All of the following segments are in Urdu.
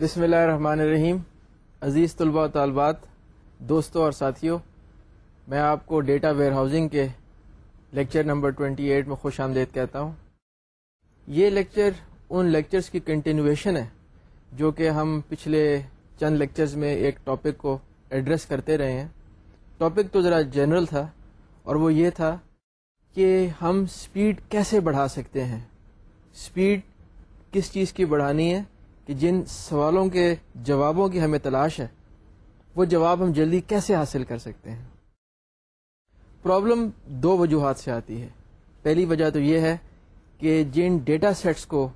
بسم اللہ الرحمن الرحیم۔ عزیز طلباء و طالبات، دوستوں اور ساتھیوں، میں آپ کو ڈیٹا ویئر ہاؤسنگ کے لیکچر نمبر 28 میں خوش آمدید کہتا ہوں۔ یہ لیکچر ان لیکچرز کی کنٹینویشن ہے جو کہ ہم پچھلے چند لیکچرز میں ایک ٹاپک کو ایڈریس کرتے رہے ہیں۔ ٹاپک تو ذرا جنرل تھا اور وہ یہ تھا کہ ہم سپیڈ کیسے بڑھا سکتے ہیں۔ سپیڈ کس چیز کی بڑھانی ہے؟ کہ جن سوالوں کے جوابوں کی ہمیں تلاش ہے، وہ جواب ہم جلدی کیسے حاصل کر سکتے ہیں؟ پرابلم دو وجوہات سے آتی ہے۔ پہلی وجہ تو یہ ہے کہ جن ڈیٹا سیٹس کو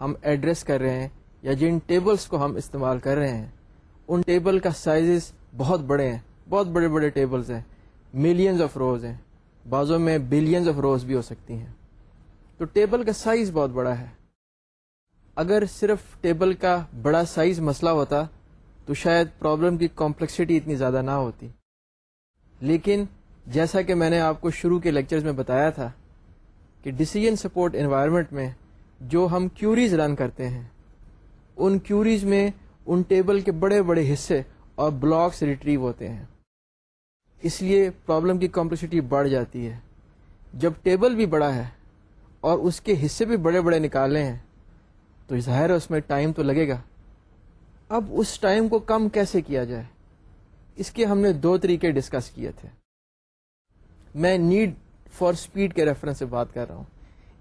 ہم ایڈریس کر رہے ہیں یا جن ٹیبلز کو ہم استعمال کر رہے ہیں، ان ٹیبل کا سائزز بہت بڑے ہیں، بہت بڑے بڑے ٹیبلز ہیں ملینز آف روز ہیں۔ بعضوں میں بلینز آف روز بھی ہو سکتی ہیں۔ تو ٹیبل کا سائز بہت بڑا ہے۔ اگر صرف ٹیبل کا بڑا سائز مسئلہ ہوتا، تو شاید پرابلم کی کمپلیکسٹی اتنی زیادہ نہ ہوتی۔ لیکن جیسا کہ میں نے آپ کو شروع کے لیکچرز میں بتایا تھا کہ ڈسیزن سپورٹ انوائرمنٹ میں جو ہم کیوریز رن کرتے ہیں، ان کیوریز میں ان ٹیبل کے بڑے بڑے حصے اور بلاکس ریٹریو ہوتے ہیں۔ اس لیے پرابلم کی کمپلیکسٹی بڑھ جاتی ہے۔ جب ٹیبل بھی بڑا ہے اور اس کے حصے بھی بڑے بڑے نکالے ہیں تو ظاہر ہے اس میں ٹائم تو لگے گا۔ اب اس ٹائم کو کم کیسے کیا جائے؟ اس کے ہم نے دو طریقے ڈسکس کیے تھے۔ میں نیڈ فار اسپیڈ کے ریفرنس سے بات کر رہا ہوں۔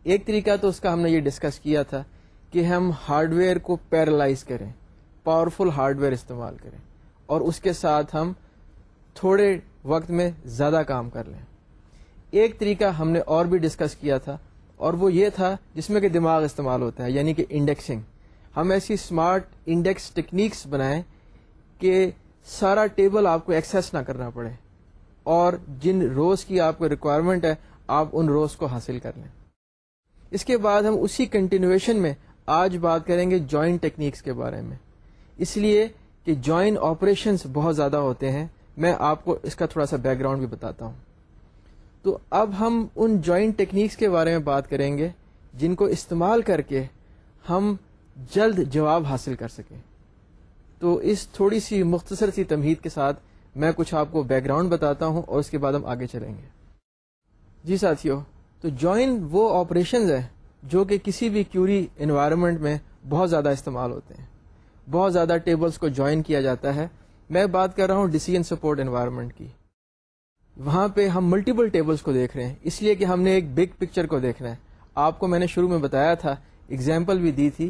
ایک طریقہ تو اس کا ہم نے یہ ڈسکس کیا تھا کہ ہم ہارڈ ویئر کو پیرالائز کریں پاورفل ہارڈ ویئر استعمال کریں اور اس کے ساتھ ہم تھوڑے وقت میں زیادہ کام کر لیں۔ ایک طریقہ ہم نے اور بھی ڈسکس کیا تھا اور وہ یہ تھا جس میں کہ دماغ استعمال ہوتا ہے یعنی کہ انڈیکسنگ ہم ایسی اسمارٹ انڈیکس ٹیکنیکس بنائیں کہ سارا ٹیبل آپ کو ایکسیس نہ کرنا پڑے اور جن روز کی آپ کو ریکوائرمنٹ ہے، آپ ان روز کو حاصل کر لیں۔ اس کے بعد ہم اسی کنٹینویشن میں آج بات کریں گے جوائنٹ ٹیکنیکس کے بارے میں۔ اس لیے کہ جوائنٹ آپریشنس بہت زیادہ ہوتے ہیں، میں آپ کو اس کا تھوڑا سا بیک گراؤنڈ بھی بتاتا ہوں۔ تو اب ہم ان جوائنٹ ٹیکنیکس کے بارے میں بات کریں گے جن کو استعمال کر کے ہم جلد جواب حاصل کر سکیں۔ تو اس تھوڑی سی مختصر سی تمہید کے ساتھ میں کچھ آپ کو بیک گراؤنڈ بتاتا ہوں اور اس کے بعد ہم آگے چلیں گے۔ جی ساتھیوں تو جوائن وہ آپریشنز ہیں جو کہ کسی بھی کیوری انوائرمنٹ میں بہت زیادہ استعمال ہوتے ہیں۔ بہت زیادہ ٹیبلز کو جوائن کیا جاتا ہے۔ میں بات کر رہا ہوں ڈیسیجن سپورٹ انوائرمنٹ کی۔ وہاں پہ ہم ملٹیپل ٹیبلز کو دیکھ رہے ہیں۔ اس لیے کہ ہم نے ایک بگ پکچر کو دیکھنا ہے۔ آپ کو میں نے شروع میں بتایا تھا اگزامپل بھی دی تھی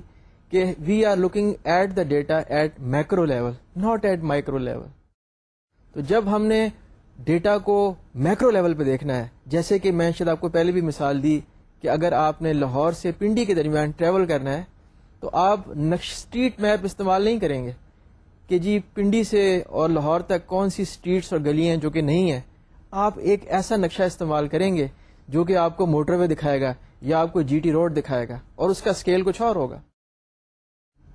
کہ we are looking at the data at micro level not at micro level تو جب ہم نے ڈیٹا کو مائکرو لیول پہ دیکھنا ہے، جیسے کہ میں شاید آپ کو پہلے بھی مثال دی کہ اگر آپ نے لاہور سے پنڈی کے درمیان ٹریول کرنا ہے، تو آپ نقش اسٹریٹ میپ استعمال نہیں کریں گے کہ جی پنڈی سے اور لاہور تک کون سی اسٹریٹس اور گلی ہیں جو کہ نہیں ہیں۔ آپ ایک ایسا نقشہ استعمال کریں گے جو کہ آپ کو موٹر وے دکھائے گا یا آپ کو جی ٹی روڈ دکھائے گا اور اس کا اسکیل کچھ اور ہوگا۔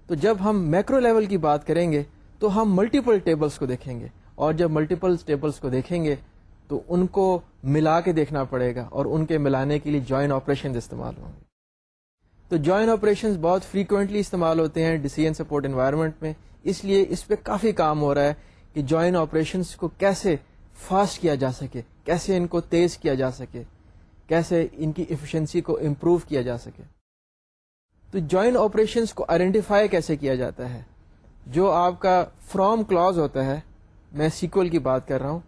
تو جب ہم میکرو لیول کی بات کریں گے تو ہم ملٹیپل ٹیبلز کو دیکھیں گے اور جب ملٹیپل ٹیبلز کو دیکھیں گے تو ان کو ملا کے دیکھنا پڑے گا اور ان کے ملانے کے لیے جوائن آپریشن استعمال ہوں گے۔ تو جوائن آپریشن بہت فریکوینٹلی استعمال ہوتے ہیں ڈیسیجن سپورٹ انوائرمنٹ میں، اس لیے اس پہ کافی کام ہو رہا ہے کہ جوائن آپریشنس کو کیسے فاسٹ کیا جا سکے، کیسے ان کو تیز کیا جا سکے، کیسے ان کی ایفیشنسی کو امپروو کیا جا سکے۔ تو جوائن آپریشنس کو آئیڈینٹیفائی کیسے کیا جاتا ہے؟ جو آپ کا فرام کلاز ہوتا ہے، میں سیکول کی بات کر رہا ہوں،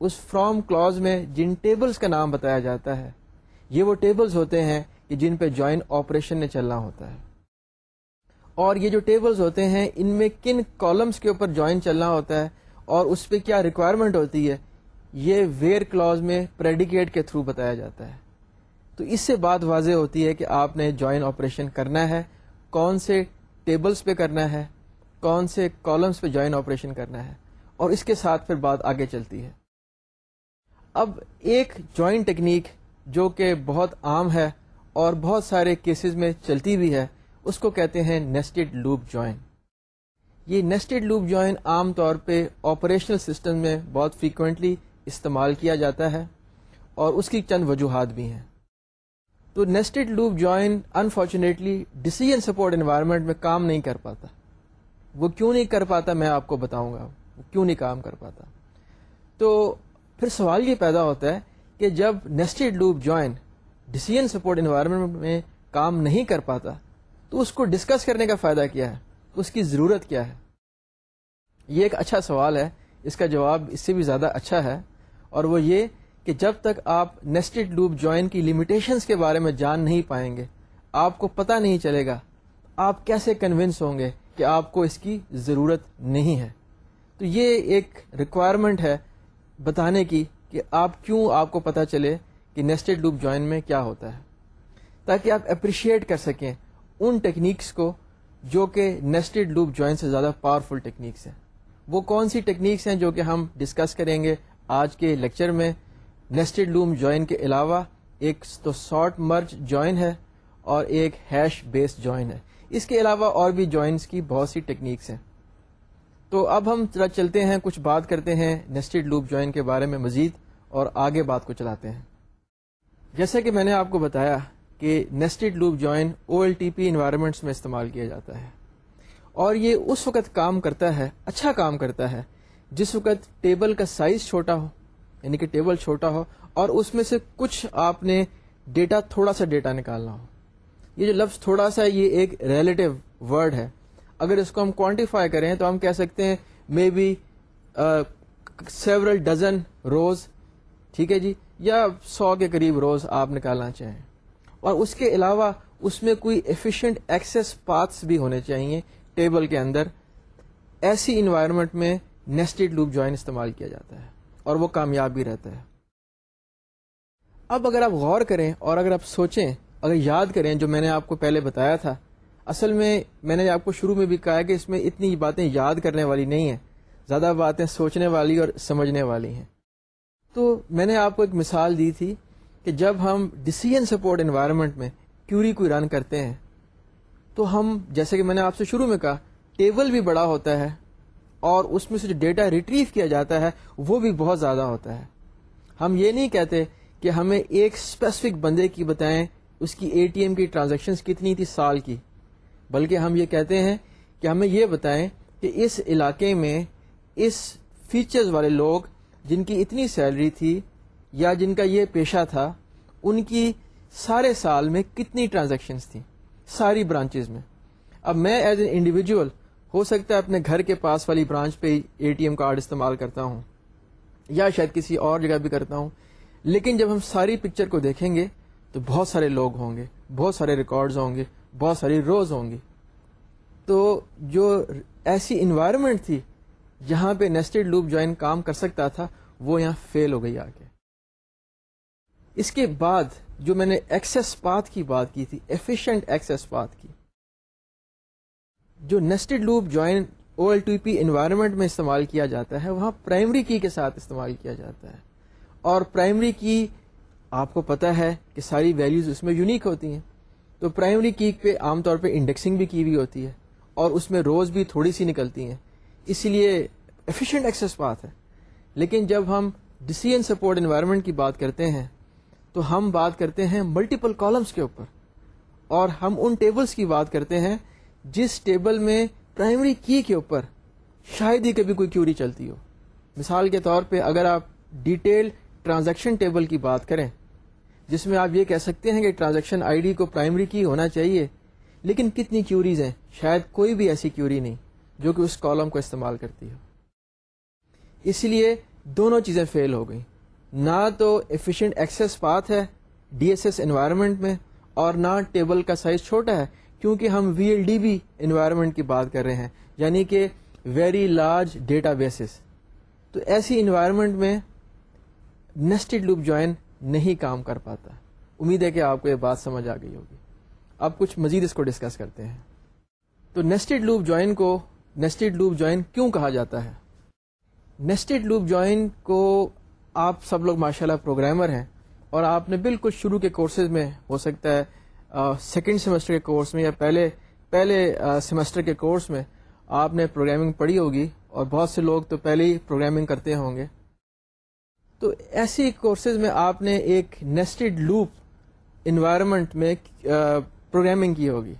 اس فرام کلاز میں جن ٹیبلز کا نام بتایا جاتا ہے، یہ وہ ٹیبلز ہوتے ہیں کہ جن پہ جوائن آپریشن نے چلنا ہوتا ہے۔ اور یہ جو ٹیبلز ہوتے ہیں، ان میں کن کالمس کے اوپر جوائن چلنا ہوتا ہے، اور اس پہ کیا ریکوائرمنٹ ہوتی ہے یہ ویئر کلوز میں پریڈیکیٹ کے تھرو بتایا جاتا ہے۔ تو اس سے بات واضح ہوتی ہے کہ آپ نے جوائن آپریشن کرنا ہے، کون سے ٹیبلز پہ کرنا ہے، کون سے کالمس پہ جوائن آپریشن کرنا ہے۔ اور اس کے ساتھ پھر بات آگے چلتی ہے۔ اب ایک جوائن ٹیکنیک جو کہ بہت عام ہے اور بہت سارے کیسز میں چلتی بھی ہے، اس کو کہتے ہیں نیسٹڈ لوپ جوائن یہ نیسٹڈ لوپ جوائن عام طور پہ آپریشنل سسٹم میں بہت فریکوینٹلی استعمال کیا جاتا ہے اور اس کی چند وجوہات بھی ہیں۔ تو nested loop join unfortunately decision support environment میں کام نہیں کر پاتا۔ وہ کیوں نہیں کر پاتا میں آپ کو بتاؤں گا۔ وہ کیوں نہیں کام کر پاتا۔ تو پھر سوال یہ پیدا ہوتا ہے کہ جب nested loop join decision support environment میں کام نہیں کر پاتا، تو اس کو ڈسکس کرنے کا فائدہ کیا ہے؟ اس کی ضرورت کیا ہے؟ یہ ایک اچھا سوال ہے۔ اس کا جواب اس سے بھی زیادہ اچھا ہے۔ اور وہ یہ کہ جب تک آپ نیسٹڈ لوپ جوائن کی لمیٹیشنس کے بارے میں جان نہیں پائیں گے، آپ کو پتہ نہیں چلے گا آپ کیسے کنونس ہوں گے کہ آپ کو اس کی ضرورت نہیں ہے۔ تو یہ ایک ریکوائرمنٹ ہے بتانے کی کہ آپ کیوں آپ کو پتہ چلے کہ نیسٹڈ لوپ جوائن میں کیا ہوتا ہے۔ تاکہ آپ اپریشیٹ کر سکیں ان ٹیکنیکس کو جو کہ نیسٹڈ لوپ جوائن سے زیادہ پاورفل ٹیکنیکس ہیں۔ وہ کون سی ٹیکنیکس ہیں جو کہ ہم ڈسکس کریں گے آج کے لیکچر میں نیسٹڈ لوم جوائن کے علاوہ ایک تو شارٹ مرچ جوائن ہے اور ایک ہیش بیس جوائن ہے۔ اس کے علاوہ اور بھی جوائنس کی بہت سی ٹیکنیکس ہیں۔ تو اب ہم چلتے ہیں، کچھ بات کرتے ہیں نیسٹڈ لوپ جوائن کے بارے میں مزید اور آگے بات کو چلاتے ہیں۔ جیسے کہ میں نے آپ کو بتایا کہ nested loop join O L T P environments میں استعمال کیا جاتا ہے اور یہ اس وقت کام کرتا ہے اچھا کام کرتا ہے جس وقت ٹیبل کا سائز چھوٹا ہو یعنی کہ ٹیبل چھوٹا ہو، اور اس میں سے کچھ آپ نے ڈیٹا تھوڑا سا ڈیٹا نکالنا ہو۔ یہ جو لفظ تھوڑا سا یہ ایک ریلیٹو ورڈ ہے۔ اگر اس کو ہم کوانٹیفائی کریں تو ہم کہہ سکتے ہیں maybe several dozen rows ٹھیک ہے جی؟ یا سو کے قریب روز آپ نکالنا چاہیں۔ اور اس کے علاوہ اس میں کوئی ایفیشینٹ ایکسیس پاتھس بھی ہونے چاہیے ٹیبل کے اندر۔ ایسی انوائرمنٹ میں نیسٹڈ لوپ جوائن استعمال کیا جاتا ہے اور وہ کامیاب بھی رہتا ہے۔ اب اگر آپ غور کریں اور اگر آپ سوچیں، اگر یاد کریں جو میں نے آپ کو پہلے بتایا تھا، اصل میں میں نے آپ کو شروع میں بھی کہا کہ اس میں اتنی باتیں یاد کرنے والی نہیں ہیں، زیادہ باتیں سوچنے والی اور سمجھنے والی ہیں۔ تو میں نے آپ کو ایک مثال دی تھی کہ جب ہم ڈسیزن سپورٹ انوائرمنٹ میں کیوری کو رن کرتے ہیں، تو ہم، جیسے کہ میں نے آپ سے شروع میں کہا ٹیبل بھی بڑا ہوتا ہے اور اس میں سے جو ڈیٹا ریٹریو کیا جاتا ہے، وہ بھی بہت زیادہ ہوتا ہے۔ ہم یہ نہیں کہتے کہ ہمیں ایک اسپیسیفک بندے کی بتائیں اس کی اے ٹی ایم کی ٹرانزیکشن کتنی تھی سال کی۔ بلکہ ہم یہ کہتے ہیں کہ ہمیں یہ بتائیں کہ اس علاقے میں اس فیچرز والے لوگ جن کی اتنی سیلری تھی یا جن کا یہ پیشہ تھا، ان کی سارے سال میں کتنی ٹرانزیکشنس تھیں، ساری برانچز میں۔ اب میں ایز این انڈیویجل ہو سکتا ہے اپنے گھر کے پاس والی برانچ پہ اے ٹی ایم کارڈ استعمال کرتا ہوں، یا شاید کسی اور جگہ بھی کرتا ہوں۔ لیکن جب ہم ساری پکچر کو دیکھیں گے تو بہت سارے لوگ ہوں گے، بہت سارے ریکارڈز ہوں گے، بہت ساری روز ہوں گی تو جو ایسی انوائرمنٹ تھی جہاں پہ نیسٹڈ لوپ جوائن کام کر سکتا تھا، وہ یہاں فیل ہو گئی آ کے اس کے بعد جو میں نے ایکسیس پاتھ کی بات کی تھی ایفیشینٹ ایکسیس پاتھ کی جو nested loop join O L T P environment میں استعمال کیا جاتا ہے، وہاں پرائمری کی کے ساتھ استعمال کیا جاتا ہے۔ اور پرائمری کی آپ کو پتا ہے کہ ساری ویلیوز اس میں یونیک ہوتی ہیں۔ تو پرائمری کی پہ عام طور پہ انڈیکسنگ بھی کی ہوئی ہوتی ہے اور اس میں روز بھی تھوڑی سی نکلتی ہیں۔ اسی لیے ایفیشینٹ ایکسیس پاتھ ہے۔ لیکن جب ہم ڈسیزن سپورٹ انوائرمنٹ کی بات کرتے ہیں، تو ہم بات کرتے ہیں ملٹیپل کالمس کے اوپر۔ اور ہم ان ٹیبلز کی بات کرتے ہیں جس ٹیبل میں پرائمری کی کے اوپر شاید ہی کبھی کوئی کیوری چلتی ہو۔ مثال کے طور پہ اگر آپ ڈیٹیل ٹرانزیکشن ٹیبل کی بات کریں، جس میں آپ یہ کہہ سکتے ہیں کہ ٹرانزیکشن آئی ڈی کو پرائمری کی ہونا چاہیے، لیکن کتنی کیوریز ہیں؟ شاید کوئی بھی ایسی کیوری نہیں جو کہ اس کالم کو استعمال کرتی ہو۔ اس لیے دونوں چیزیں فیل ہو گئیں۔ نہ تو ایفیشینٹ ایکسیس پاتھ ہے ڈی ایس ایس انوائرمنٹ میں، اور نہ ٹیبل کا سائز چھوٹا ہے۔ کیونکہ ہم V L D B environment کی بات کر رہے ہیں یعنی کہ ویری لارج ڈیٹا بیسز تو ایسی انوائرمنٹ میں نیسٹڈ لوپ جوائن نہیں کام کر پاتا۔ امید ہے کہ آپ کو یہ بات سمجھ آ گئی ہوگی۔ اب کچھ مزید اس کو ڈسکس کرتے ہیں۔ تو نیسٹڈ لوپ جوائن کو نیسٹڈ لوپ جوائن کیوں کہا جاتا ہے؟ نیسٹڈ لوپ جوائن کو آپ سب لوگ ماشاء اللہ پروگرامر ہیں اور آپ نے بالکل شروع کے کورسز میں ہو سکتا ہے سیکنڈ سیمسٹر کے کورس میں یا پہلے پہلے سیمسٹر کے کورس میں آپ نے پروگرامنگ پڑھی ہوگی اور بہت سے لوگ تو پہلے ہی پروگرامنگ کرتے ہوں گے۔ تو ایسی کورسز میں آپ نے ایک نیسٹڈ لوپ انوائرمنٹ میں پروگرامنگ کی ہوگی۔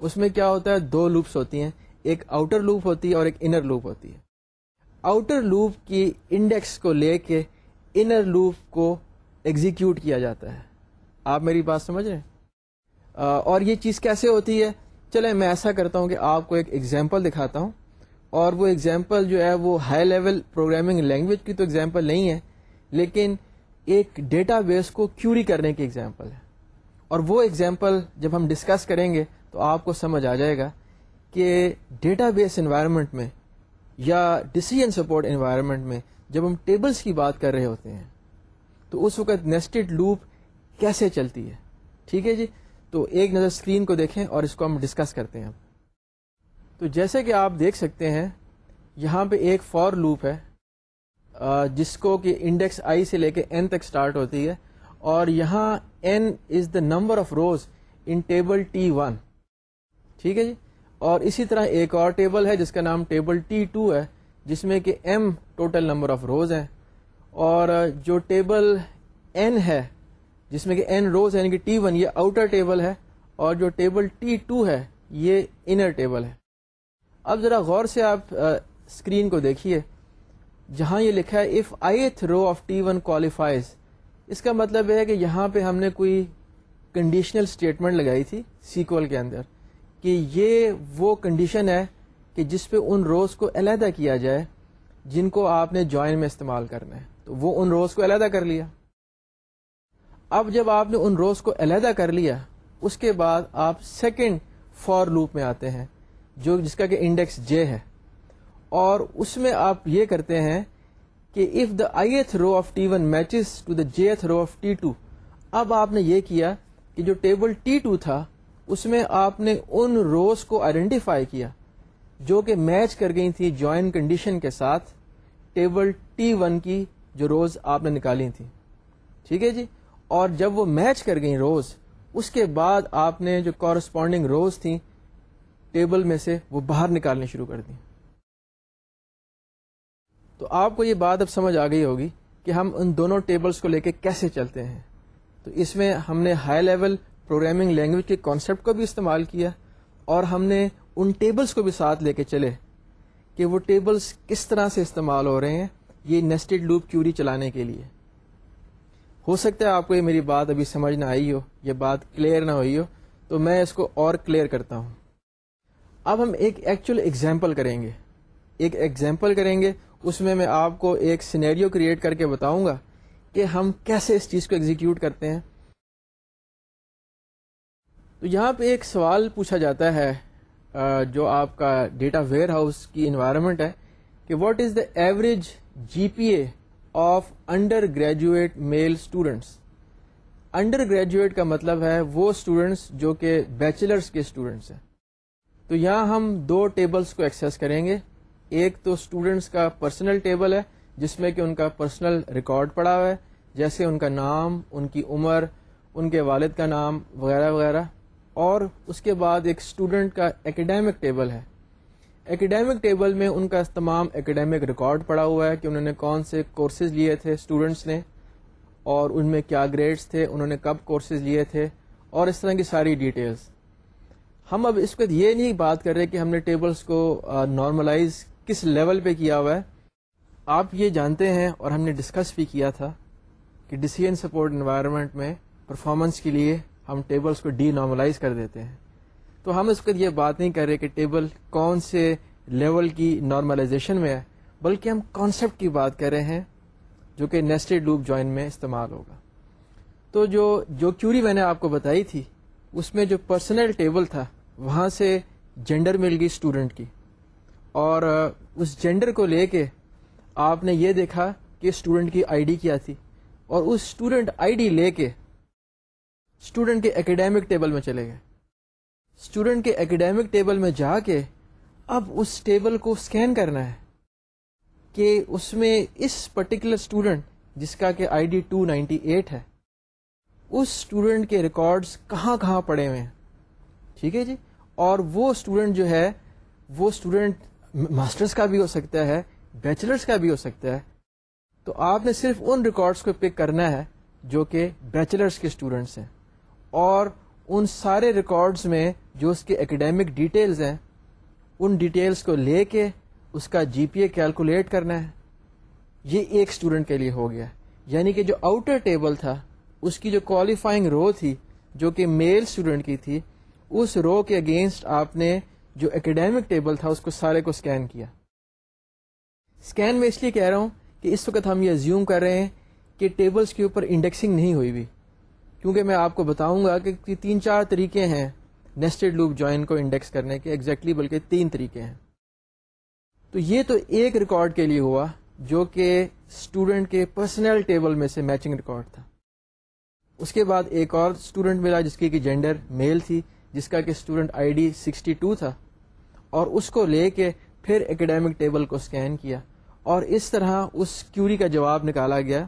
اس میں کیا ہوتا ہے؟ دو لوپس ہوتی ہیں۔ ایک آؤٹر لوپ ہوتی ہے اور ایک انر لوپ ہوتی ہے۔ آؤٹر لوپ کی انڈیکس کو لے کے انر لوپ کو ایگزیکیوٹ کیا جاتا ہے۔ آپ میری بات سمجھ رہے ہیں؟ اور یہ چیز کیسے ہوتی ہے؟ چلے میں ایسا کرتا ہوں کہ آپ کو ایک ایگزامپل دکھاتا ہوں، اور وہ ایگزامپل جو ہے وہ ہائی لیول پروگرامنگ لینگویج کی تو ایگزامپل نہیں ہے، لیکن ایک ڈیٹا بیس کو کیوری کرنے کی ایگزامپل ہے۔ اور وہ ایگزامپل جب ہم ڈسکس کریں گے تو آپ کو سمجھ آ جائے گا کہ ڈیٹا بیس انوائرمنٹ میں یا ڈسیزن سپورٹ انوائرمنٹ میں جب ہم ٹیبلز کی بات کر رہے ہوتے ہیں، تو اس وقت نیسٹڈ لوپ کیسے چلتی ہے؟ ٹھیک ہے جی؟ تو ایک نظر اسکرین کو دیکھیں اور اس کو ہم ڈسکس کرتے ہیں۔ تو جیسے کہ آپ دیکھ سکتے ہیں، یہاں پہ ایک فور لوپ ہے جس کو کہ انڈیکس آئی سے لے کے این تک اسٹارٹ ہوتی ہے، اور یہاں N is the number of rows in table T one ٹھیک ہے جی؟ اور اسی طرح ایک اور ٹیبل ہے، جس کا نام ٹیبل ٹی ٹو ہے، جس میں کہ M total number of rows ہیں۔ اور جو ٹیبل این ہے جس میں کہ این روز یعنی کہ ٹی ون یہ آؤٹر ٹیبل ہے اور جو ٹیبل ٹی ٹو ہے یہ انر ٹیبل ہے۔ اب ذرا غور سے آپ اسکرین کو دیکھیے۔ جہاں یہ لکھا ہے if I row of T one qualifies اس کا مطلب ہے کہ یہاں پہ ہم نے کوئی کنڈیشنل اسٹیٹمنٹ لگائی تھی سیکول کے اندر کہ یہ وہ کنڈیشن ہے کہ جس پہ ان روز کو علیحدہ کیا جائے جن کو آپ نے جوائن میں استعمال کرنا ہے۔ تو وہ ان روز کو علیحدہ کر لیا۔ اب جب آپ نے ان روز کو علیحدہ کر لیا، اس کے بعد آپ سیکنڈ فور لوپ میں آتے ہیں، جو جس کا کہ انڈیکس جے ہے۔ اور اس میں آپ یہ کرتے ہیں کہ if the ith row of T one matches to the jth row of T two اب آپ نے یہ کیا کہ جو ٹیبل ٹی ٹو تھا، اس میں آپ نے ان روز کو آئیڈینٹیفائی کیا، جو کہ میچ کر گئی تھی جوائن کنڈیشن کے ساتھ ٹیبل ٹی ون کی جو روز آپ نے نکالی تھی ٹھیک ہے جی؟ اور جب وہ میچ کر گئی روز، اس کے بعد آپ نے جو کورسپونڈنگ روز تھیں، ٹیبل میں سے وہ باہر نکالنے شروع کر دی تو آپ کو یہ بات اب سمجھ آ گئی ہوگی کہ ہم ان دونوں ٹیبلز کو لے کے کیسے چلتے ہیں۔ تو اس میں ہم نے ہائی لیول پروگرامنگ لینگویج کے کانسیپٹ کو بھی استعمال کیا اور ہم نے ان ٹیبلز کو بھی ساتھ لے کے چلے کہ وہ ٹیبلز کس طرح سے استعمال ہو رہے ہیں یہ نیسٹڈ لوپ کیوری چلانے کے لیے۔ ہو سکتا ہے آپ کو یہ میری بات ابھی سمجھ نہ آئی ہو، یہ بات کلیئر نہ ہوئی ہو، تو میں اس کو اور کلیئر کرتا ہوں۔ اب ہم ایک ایکچوئل ایگزامپل کریں گے۔ ایک ایگزامپل کریں گے، اس میں میں آپ کو ایک سینیریو کریٹ کر کے بتاؤں گا کہ ہم کیسے اس چیز کو ایگزیکیوٹ کرتے ہیں۔ تو یہاں پہ ایک سوال پوچھا جاتا ہے جو آپ کا ڈیٹا ویئر ہاؤس کی انوائرمنٹ ہے کہ what is the average G P A of undergraduate male students undergraduate کا مطلب ہے وہ اسٹوڈینٹس جو کہ بیچلرس کے اسٹوڈینٹس ہیں. تو یہاں ہم دو ٹیبلز کو ایکسیس کریں گے. ایک تو اسٹوڈینٹس کا پرسنل ٹیبل ہے، جس میں کہ ان کا پرسنل ریکارڈ پڑا ہوا ہے، جیسے ان کا نام، ان کی عمر، ان کے والد کا نام، وغیرہ وغیرہ. اور اس کے بعد ایک اسٹوڈنٹ کا ایکڈیمک ٹیبل ہے ایکڈیمک ٹیبل میں ان کا تمام ایکڈیمک ریکارڈ پڑا ہوا ہے کہ انہوں نے کون سے کورسز لیے تھے اسٹوڈینٹس نے اور ان میں کیا گریڈس تھے، انہوں نے کب کورسز لیے تھے اور اس طرح کی ساری ڈیٹیلز ہم اب اس وقت یہ نہیں بات کر رہے کہ ہم نے ٹیبلز کو نارملائز کس لیول پہ کیا ہوا ہے۔ آپ یہ جانتے ہیں اور ہم نے ڈسکس بھی کیا تھا کہ ڈسیزن سپورٹ انوائرمنٹ میں پرفارمنس کے لیے ہم ٹیبلز کو ڈی نارملائز کر دیتے ہیں۔ تو ہم اس وقت یہ بات نہیں کر رہے کہ ٹیبل کون سے لیول کی نارملائزیشن میں ہے، بلکہ ہم کانسیپٹ کی بات کر رہے ہیں جو کہ نیسٹڈ لوپ جوائن میں استعمال ہوگا۔ تو جو جو کیوری میں نے آپ کو بتائی تھی، اس میں جو پرسنل ٹیبل تھا، وہاں سے جینڈر مل گئی اسٹوڈنٹ کی۔ اور، اس جینڈر کو لے کے آپ نے یہ دیکھا کہ اسٹوڈنٹ کی آئی ڈی کیا تھی۔ اور اس اسٹوڈنٹ آئی ڈی لے کے اسٹوڈنٹ کے اکیڈیمک ٹیبل میں چلے گئے۔ اسٹوڈنٹ کے اکیڈیمک ٹیبل میں جا کے اب اس ٹیبل کو اسکین کرنا ہے کہ اس میں اس پرٹیکولر اسٹوڈنٹ جس کا کہ I D two ninety eight ہے، اس اسٹوڈنٹ کے ریکارڈس کہاں کہاں پڑے ہوئے ہیں؟ ٹھیک ہے جی؟ اور وہ اسٹوڈنٹ جو ہے، وہ اسٹوڈنٹ ماسٹرس کا بھی ہو سکتا ہے بیچلرس کا بھی ہو سکتا ہے۔ تو آپ نے صرف ان ریکارڈس کو پک کرنا ہے جو کہ بیچلرس کے اسٹوڈینٹس ہیں۔ اور ان سارے ریکارڈس میں جو اس کے اکیڈیمک ڈیٹیلز ہیں، ان ڈیٹیلز کو لے کے اس کا جی پی اے کیلکولیٹ کرنا ہے۔ یہ ایک اسٹوڈنٹ کے لیے ہو گیا۔ یعنی کہ جو آؤٹر ٹیبل تھا، اس کی جو کوالیفائنگ رو تھی، جو کہ میل اسٹوڈنٹ کی تھی، اس رو کے اگینسٹ آپ نے جو اکیڈیمک ٹیبل تھا، اس کو سارے کو اسکین کیا۔ اسکین میں اس لیے کہہ رہا ہوں کہ اس وقت ہم یہ زیوم کر رہے ہیں کہ ٹیبلز کے اوپر انڈیکسنگ نہیں ہوئی بھی۔ کیونکہ میں آپ کو بتاؤں گا کہ تین چار طریقے ہیں نیسٹڈ لوپ جوائن کو انڈیکس کرنے کے ایگزیکٹلی بلکہ تین طریقے ہیں۔ تو یہ تو ایک ریکارڈ کے لیے ہوا جو کہ اسٹوڈنٹ کے پرسنل ٹیبل میں سے میچنگ ریکارڈ تھا۔ اس کے بعد ایک اور اسٹوڈنٹ ملا جس کی کہ جینڈر میل تھی، جس کا کہ student I D sixty two تھا۔ اور اس کو لے کے پھر اکیڈیمک ٹیبل کو اسکین کیا۔ اور اس طرح اس کیوری کا جواب نکالا گیا۔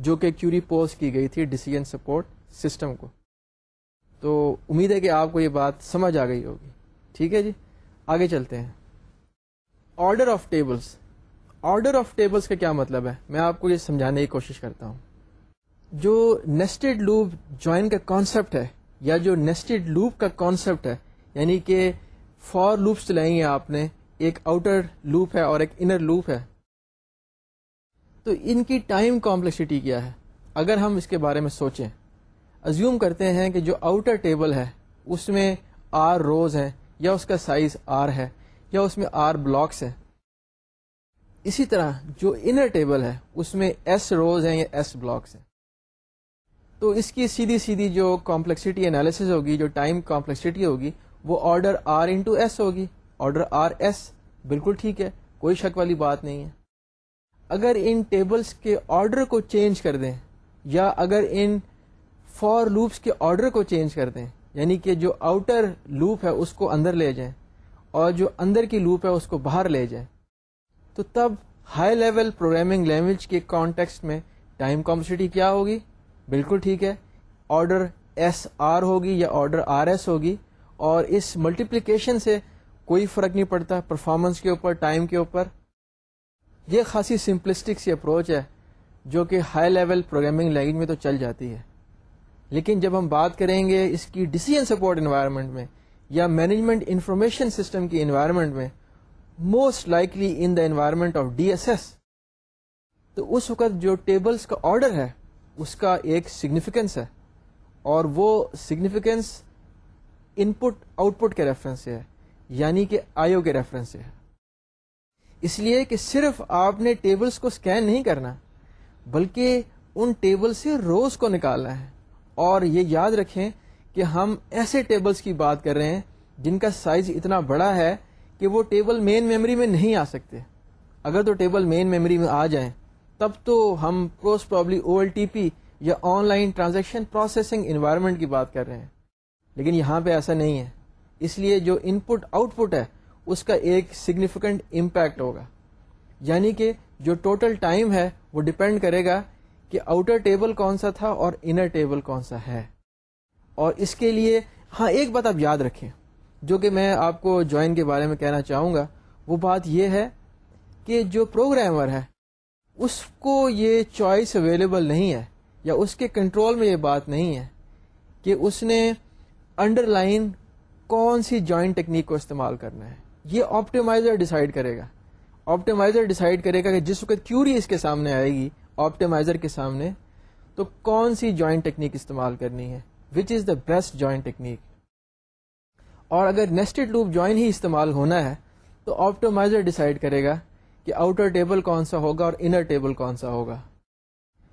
جو کہ کیوری پوسٹ کی گئی تھی ڈسیزن سپورٹ سسٹم کو۔ تو امید ہے کہ آپ کو یہ بات سمجھ آ گئی ہوگی۔ ٹھیک ہے جی؟ آگے چلتے ہیں۔ Order of tables order of tables کا کیا مطلب ہے؟ میں آپ کو یہ سمجھانے کی کوشش کرتا ہوں۔ جو نیسٹڈ لوپ جوائن کا کانسیپٹ ہے یا جو نیسٹڈ لوپ کا کانسیپٹ ہے یعنی کہ فور لوپس چلائیں گے آپ نے، ایک آؤٹر لوپ ہے اور ایک انر لوپ ہے۔ تو ان کی ٹائم کمپلیکسٹی کیا ہے؟ اگر ہم اس کے بارے میں سوچیں ازیوم کرتے ہیں کہ جو آؤٹر ٹیبل ہے، اس میں آر روز ہیں، یا اس کا سائز آر ہے، یا اس میں آر بلاکس ہیں۔ اسی طرح جو انر ٹیبل ہے، اس میں ایس روز ہیں یا ایس بلاکس ہیں۔ تو اس کی سیدھی سیدھی جو کمپلیکسٹی انالیس ہوگی، جو ٹائم کمپلیکسٹی ہوگی، وہ آرڈر آر انٹو ایس ہوگی۔ آرڈر آر ایس بالکل ٹھیک ہے، کوئی شک والی بات نہیں ہے۔ اگر ان ٹیبلز کے آرڈر کو چینج کر دیں یا اگر ان فور لوپس کے آرڈر کو چینج کر دیں یعنی کہ جو آؤٹر لوپ ہے اس کو اندر لے جائیں اور جو اندر کی لوپ ہے اس کو باہر لے جائیں۔ تو تب ہائی لیول پروگرامنگ لینگویج کے کانٹیکسٹ میں ٹائم کمپسٹی کیا ہوگی؟ بالکل ٹھیک ہے۔ آرڈر ایس آر ہوگی یا آرڈر آر ایس ہوگی اور اس ملٹیپلیکیشن سے کوئی فرق نہیں پڑتا پرفارمنس کے اوپر ٹائم کے اوپر۔ یہ خاصی سمپلسٹک سی اپروچ ہے جو کہ ہائی لیول پروگرامنگ لینگویج میں تو چل جاتی ہے۔ لیکن جب ہم بات کریں گے اس کی ڈیسیجن سپورٹ انوائرمنٹ میں یا مینجمنٹ انفارمیشن سسٹم کی انوائرمنٹ میں most likely in the environment of D S S تو اس وقت جو ٹیبلز کا آرڈر ہے، اس کا ایک سگنیفیکینس ہے۔ اور وہ سگنیفیکینس ان پٹ آؤٹ پٹ کے ریفرنس سے ہے یعنی کہ آئیو کے ریفرنس سے ہے۔ اس لیے کہ صرف آپ نے ٹیبلز کو اسکین نہیں کرنا، بلکہ ان ٹیبل سے روز کو نکالنا ہے۔ اور یہ یاد رکھیں کہ ہم ایسے ٹیبلز کی بات کر رہے ہیں جن کا سائز اتنا بڑا ہے کہ وہ ٹیبل مین میموری میں نہیں آ سکتے۔ اگر تو ٹیبل مین میموری میں آ جائیں، تب تو ہم پروس probably O L T P یا online transaction processing environment کی بات کر رہے ہیں۔ لیکن یہاں پہ ایسا نہیں ہے۔ اس لیے جو ان پٹ آؤٹ پٹ ہے اس کا ایک سگنیفیکنٹ امپیکٹ ہوگا۔ یعنی کہ جو ٹوٹل ٹائم ہے وہ ڈپینڈ کرے گا کہ آؤٹر ٹیبل کون سا تھا اور انر ٹیبل کون سا ہے۔ اور اس کے لیے ہاں ایک بات آپ یاد رکھیں، جو کہ میں آپ کو جوائن کے بارے میں کہنا چاہوں گا، وہ بات یہ ہے کہ جو پروگرامر ہے، اس کو یہ چوائس اویلیبل نہیں ہے، یا اس کے کنٹرول میں یہ بات نہیں ہے کہ اس نے انڈر لائن کون سی جوائنٹ ٹیکنیک کو استعمال کرنا ہے۔ یہ آپٹیمائزر ڈیسائیڈ کرے گا۔ آپٹیمائزر ڈیسائیڈ کرے گا کہ جس وقت کیوری اس کے سامنے آئے گی آپٹیمائزر کے سامنے، تو کون سی جوائنٹ ٹیکنیک استعمال کرنی ہے؟ Which is the best joint technique اور اگر نیسٹڈ لوپ جوائن ہی استعمال ہونا ہے، تو آپٹومائزر ڈیسائیڈ کرے گا کہ آؤٹر ٹیبل کون سا ہوگا اور انر ٹیبل کون سا ہوگا۔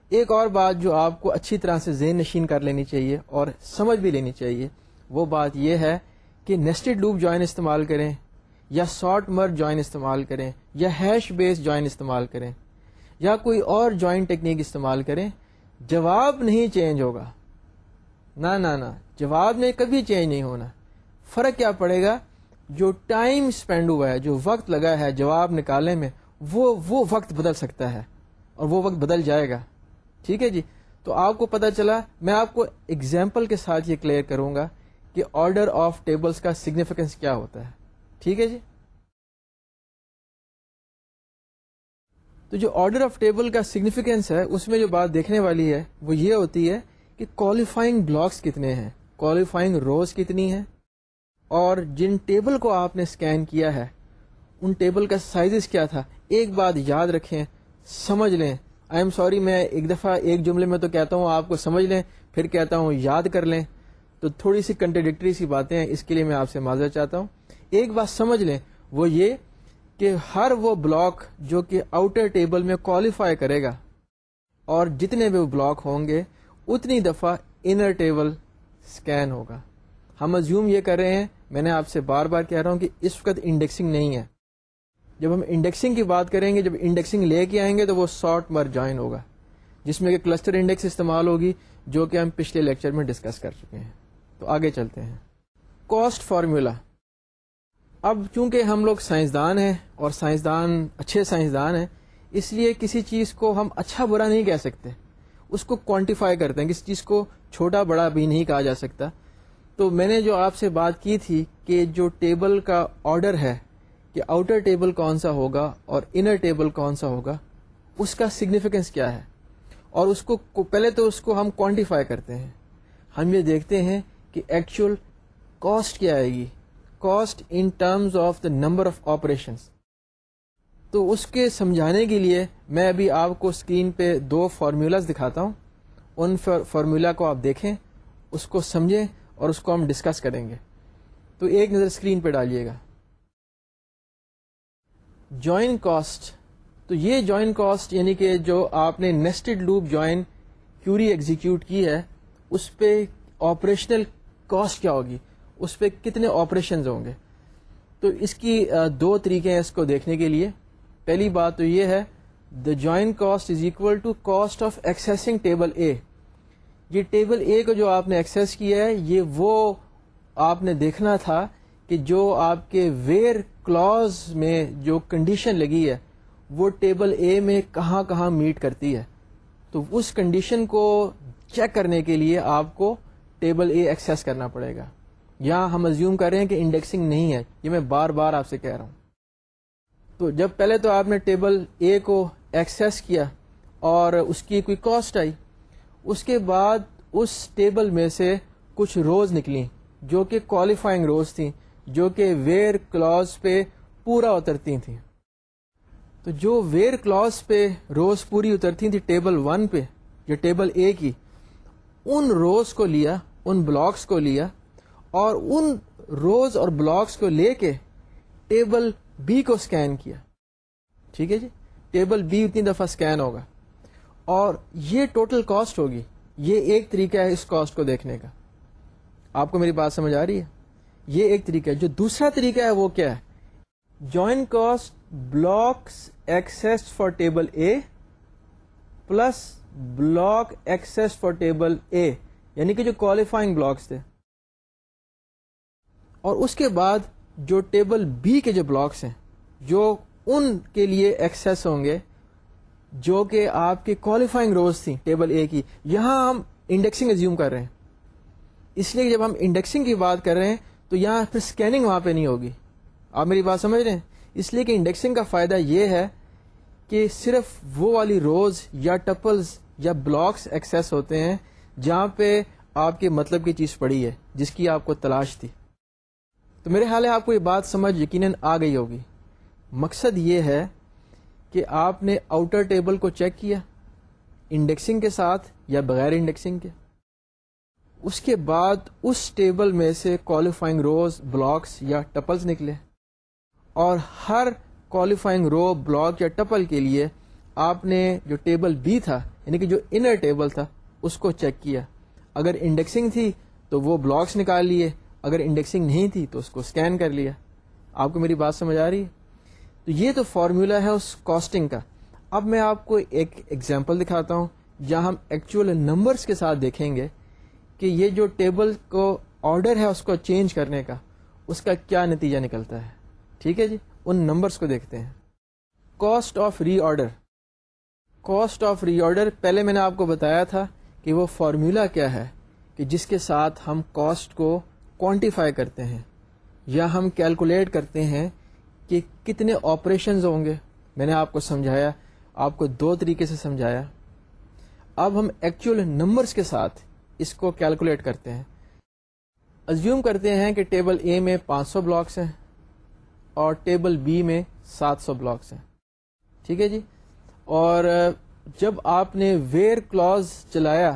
ایک اور بات جو آپ کو اچھی طرح سے ذہن نشین کر لینی چاہیے اور سمجھ بھی لینی چاہیے، وہ بات یہ ہے کہ نیسٹڈ لوپ جوائن استعمال کریں۔ یا شارٹ مر جوائن استعمال کریں، یا ہیش بیس جوائن استعمال کریں، یا کوئی اور جوائن ٹیکنیک استعمال کریں، جواب نہیں چینج ہوگا۔ نہ نہ جواب میں کبھی چینج نہیں ہونا۔ فرق کیا پڑے گا؟ جو ٹائم اسپینڈ ہوا ہے، جو وقت لگا ہے جواب نکالنے میں، وہ وہ وقت بدل سکتا ہے اور وہ وقت بدل جائے گا۔ ٹھیک ہے جی؟ تو آپ کو پتا چلا، میں آپ کو اگزامپل کے ساتھ یہ کلیئر کروں گا کہ آرڈر آف ٹیبلز کا سگنیفیکینس کیا ہوتا ہے۔ ٹھیک ہے جی؟ تو جو آرڈر آف ٹیبل کا سگنیفیکینس ہے، اس میں جو بات دیکھنے والی ہے، وہ یہ ہوتی ہے کہ کوالیفائنگ بلاکس کتنے ہیں؟ کوالیفائنگ روز کتنی ہیں؟ اور جن ٹیبل کو آپ نے اسکین کیا ہے، ان ٹیبل کا سائزز کیا تھا؟ ایک بات یاد رکھیں، سمجھ لیں۔ آئی ایم سوری میں ایک دفعہ ایک جملے میں تو کہتا ہوں، آپ کو سمجھ لیں، پھر کہتا ہوں یاد کر لیں۔ تو تھوڑی سی کنٹرڈکٹری سی باتیں ہیں، اس کے لیے میں آپ سے معذرت چاہتا ہوں۔ ایک بات سمجھ لیں، وہ یہ کہ ہر وہ بلاک جو کہ آؤٹر ٹیبل میں کوالیفائی کرے گا، اور جتنے بھی بلاک ہوں گے، اتنی دفعہ انر ٹیبل اسکین ہوگا۔ ہم ازیوم یہ کر رہے ہیں، میں نے آپ سے بار بار کہہ رہا ہوں کہ اس وقت انڈیکسنگ نہیں ہے۔ جب ہم انڈیکسنگ کی بات کریں گے، جب انڈیکسنگ لے کے آئیں گے، تو وہ سارٹ مر جوائن ہوگا، جس میں کہ کلسٹر انڈیکس استعمال ہوگی، جو کہ ہم پچھلے لیکچر میں ڈسکس کر چکے ہیں۔ تو آگے چلتے ہیں۔ کاسٹ فارمولا اب چونکہ ہم لوگ سائنسدان ہیں اور سائنسدان اچھے سائنسدان ہیں، اس لیے کسی چیز کو ہم اچھا برا نہیں کہہ سکتے۔ اس کو کوانٹیفائی کرتے ہیں، کسی چیز کو چھوٹا بڑا بھی نہیں کہا جا سکتا۔ تو میں نے جو آپ سے بات کی تھی کہ جو ٹیبل کا آرڈر ہے کہ آؤٹر ٹیبل کون سا ہوگا اور انر ٹیبل کون سا ہوگا، اس کا سگنیفیکینس کیا ہے۔ اور اس کو پہلے تو اس کو ہم کوانٹیفائی کرتے ہیں۔ ہم یہ دیکھتے ہیں کہ ایکچوئل کاسٹ کیا آئے گی۔ Cost in terms of the number of operations تو اس کے سمجھانے کے لیے میں ابھی آپ کو اسکرین پہ دو فارمولاز دکھاتا ہوں۔ ان فارمولا کو آپ دیکھیں، اس کو سمجھیں اور اس کو ہم ڈسکس کریں گے۔ تو ایک نظر اسکرین پہ ڈالیے گا۔ جوائن کاسٹ تو یہ جوائن کاسٹ یعنی کہ جو آپ نے nested loop join query execute کی ہے، اس پہ آپریشنل کاسٹ کیا ہوگی؟ اس پہ کتنے آپریشنز ہوں گے؟ تو اس کی دو طریقے ہیں اس کو دیکھنے کے لیے۔ پہلی بات تو یہ ہے the join cost is equal to cost of accessing table A یہ ٹیبل اے کو جو آپ نے ایکسیس کیا ہے، یہ وہ آپ نے دیکھنا تھا کہ جو آپ کے ویئر کلوز میں جو کنڈیشن لگی ہے، وہ ٹیبل اے میں کہاں کہاں میٹ کرتی ہے۔ تو اس کنڈیشن کو چیک کرنے کے لیے آپ کو ٹیبل اے ایکسیس کرنا پڑے گا۔ یہاں ہم ازیوم کر رہے ہیں کہ انڈیکسنگ نہیں ہے، یہ میں بار بار آپ سے کہہ رہا ہوں۔ تو جب پہلے تو آپ نے ٹیبل اے کو ایکسیس کیا اور اس کی کوئی کاسٹ آئی۔ اس کے بعد اس ٹیبل میں سے کچھ روز نکلی جو کہ کوالیفائنگ روز تھیں، جو کہ ویئر کلاس پہ پورا اترتی تھیں۔ تو جو ویئر کلاس پہ روز پوری اترتی تھی ٹیبل ون پہ، یا ٹیبل اے کی، ان روز کو لیا، ان بلاکس کو لیا اور ان روز اور بلاکس کو لے کے ٹیبل بی کو اسکین کیا۔ ٹھیک ہے جی؟ ٹیبل بی اتنی دفعہ اسکین ہوگا۔ اور یہ ٹوٹل کاسٹ ہوگی۔ یہ ایک طریقہ ہے اس کاسٹ کو دیکھنے کا۔ آپ کو میری بات سمجھ آ رہی ہے؟ یہ ایک طریقہ ہے۔ جو دوسرا طریقہ ہے وہ کیا ہے؟ Join cost blocks access for table A plus block access for table A. یعنی کہ جو کوالیفائنگ بلاکس تھے۔ اور اس کے بعد جو ٹیبل بی کے جو بلاکس ہیں، جو ان کے لیے ایکسس ہوں گے، جو کہ آپ کے کوالیفائنگ روز تھیں ٹیبل اے کی۔ یہاں ہم انڈیکسنگ ایزیوم کر رہے ہیں۔ اس لیے جب ہم انڈیکسنگ کی بات کر رہے ہیں، تو یہاں پھر اسکیننگ وہاں پہ نہیں ہوگی۔ آپ میری بات سمجھ رہے ہیں؟ اس لیے کہ انڈیکسنگ کا فائدہ یہ ہے کہ صرف وہ والی روز یا ٹپلز یا بلاکس ایکسیس ہوتے ہیں جہاں پہ آپ کے مطلب کی چیز پڑی ہے، جس کی آپ کو تلاش تھی۔ تو میرے خیال ہے آپ کو یہ بات سمجھ یقیناً آ گئی ہوگی۔ مقصد یہ ہے کہ آپ نے آؤٹر ٹیبل کو چیک کیا انڈیکسنگ کے ساتھ یا بغیر انڈیکسنگ کے۔ اس کے بعد اس ٹیبل میں سے کوالیفائنگ روز بلاکس یا ٹپلز نکلے۔ اور ہر کوالیفائنگ رو بلاک یا ٹپل کے لیے آپ نے جو ٹیبل بی تھا یعنی کہ جو انر ٹیبل تھا، اس کو چیک کیا۔ اگر انڈیکسنگ تھی تو وہ بلاکس نکال لیے۔ اگر انڈیکسنگ نہیں تھی تو اس کو اسکین کر لیا۔ آپ کو میری بات سمجھ آ رہی ہے؟ تو یہ تو فارمولا ہے اس کاسٹنگ کا۔ اب میں آپ کو ایک ایگزامپل دکھاتا ہوں، جہاں ہم ایکچوئل نمبرس کے ساتھ دیکھیں گے کہ یہ جو ٹیبل کو آرڈر ہے اس کو چینج کرنے کا، اس کا کیا نتیجہ نکلتا ہے۔ ٹھیک ہے جی؟ ان نمبرس کو دیکھتے ہیں۔ Cost of reorder cost of reorder پہلے میں نے آپ کو بتایا تھا کہ وہ فارمولا کیا ہے، کہ جس کے ساتھ ہم کاسٹ کو کوانٹیفائی کرتے ہیں یا ہم کیلکولیٹ کرتے ہیں کہ کتنے آپریشنز ہوں گے۔ میں نے آپ کو سمجھایا، آپ کو دو طریقے سے سمجھایا۔ اب ہم ایکچوئل نمبرس کے ساتھ اس کو کیلکولیٹ کرتے ہیں۔ ازیوم کرتے ہیں کہ ٹیبل اے میں پانچ سو بلاکس ہیں اور ٹیبل بی میں سات سو بلاکس ہیں۔ ٹھیک ہے جی؟ اور جب آپ نے ویئر کلوز چلایا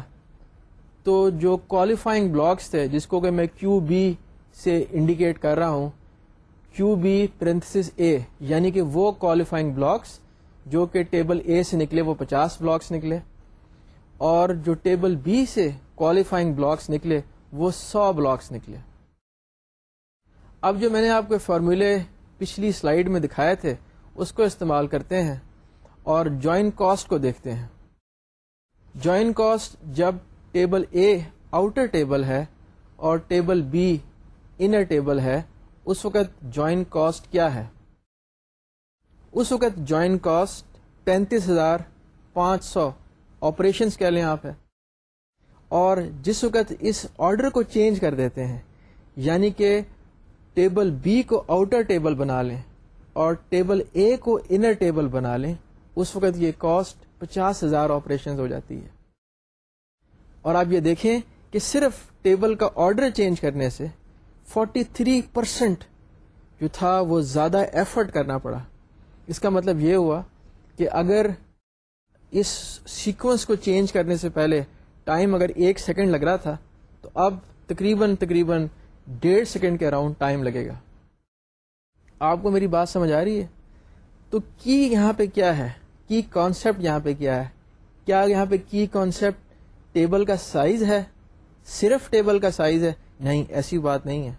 تو جو کوالیفائنگ بلاکس تھے، جس کو کہ میں کیو بی سے انڈیکیٹ کر رہا ہوں کیو بی پرنتھس اے یعنی کہ وہ کوالیفائنگ بلاکس جو کہ ٹیبل اے سے نکلے، وہ پچاس بلاکس نکلے، اور جو ٹیبل بی سے کوالیفائنگ بلاکس نکلے، وہ سو بلاکس نکلے۔ اب جو میں نے آپ کے فارمولے پچھلی سلائیڈ میں دکھائے تھے، اس کو استعمال کرتے ہیں اور جوائن کاسٹ کو دیکھتے ہیں۔ جوائن کاسٹ جب ٹیبل اے آؤٹر ٹیبل ہے اور ٹیبل بی انر ٹیبل ہے، اس وقت جوائن کاسٹ کیا ہے؟ اس وقت جوائن کاسٹ پینتیس ہزار پانچ سو۔ آپریشنس کہہ لیں آپ ہے اور جس وقت اس آرڈر کو چینج کر دیتے ہیں یعنی کہ ٹیبل بی کو آؤٹر ٹیبل بنا لیں اور ٹیبل اے کو انر ٹیبل بنا لیں، اس وقت یہ کاسٹ پچاس ہزار آپریشن ہو جاتی ہے۔ اور آپ یہ دیکھیں کہ صرف ٹیبل کا آرڈر چینج کرنے سے فورٹی تھری پرسینٹ جو تھا وہ زیادہ ایفرٹ کرنا پڑا۔ اس کا مطلب یہ ہوا کہ اگر اس سیکوینس کو چینج کرنے سے پہلے ٹائم اگر ایک سیکنڈ لگ رہا تھا، تو اب تقریباً تقریباً ڈیڑھ سیکنڈ کے اراؤنڈ ٹائم لگے گا۔ آپ کو میری بات سمجھ آ رہی ہے؟ تو کی یہاں پہ کیا ہے؟ کی کانسیپٹ یہاں پہ کیا ہے؟ کیا یہاں پہ کی کانسیپٹ ٹیبل کا سائز ہے، صرف ٹیبل کا سائز ہے، نہیں، ایسی بات نہیں ہے۔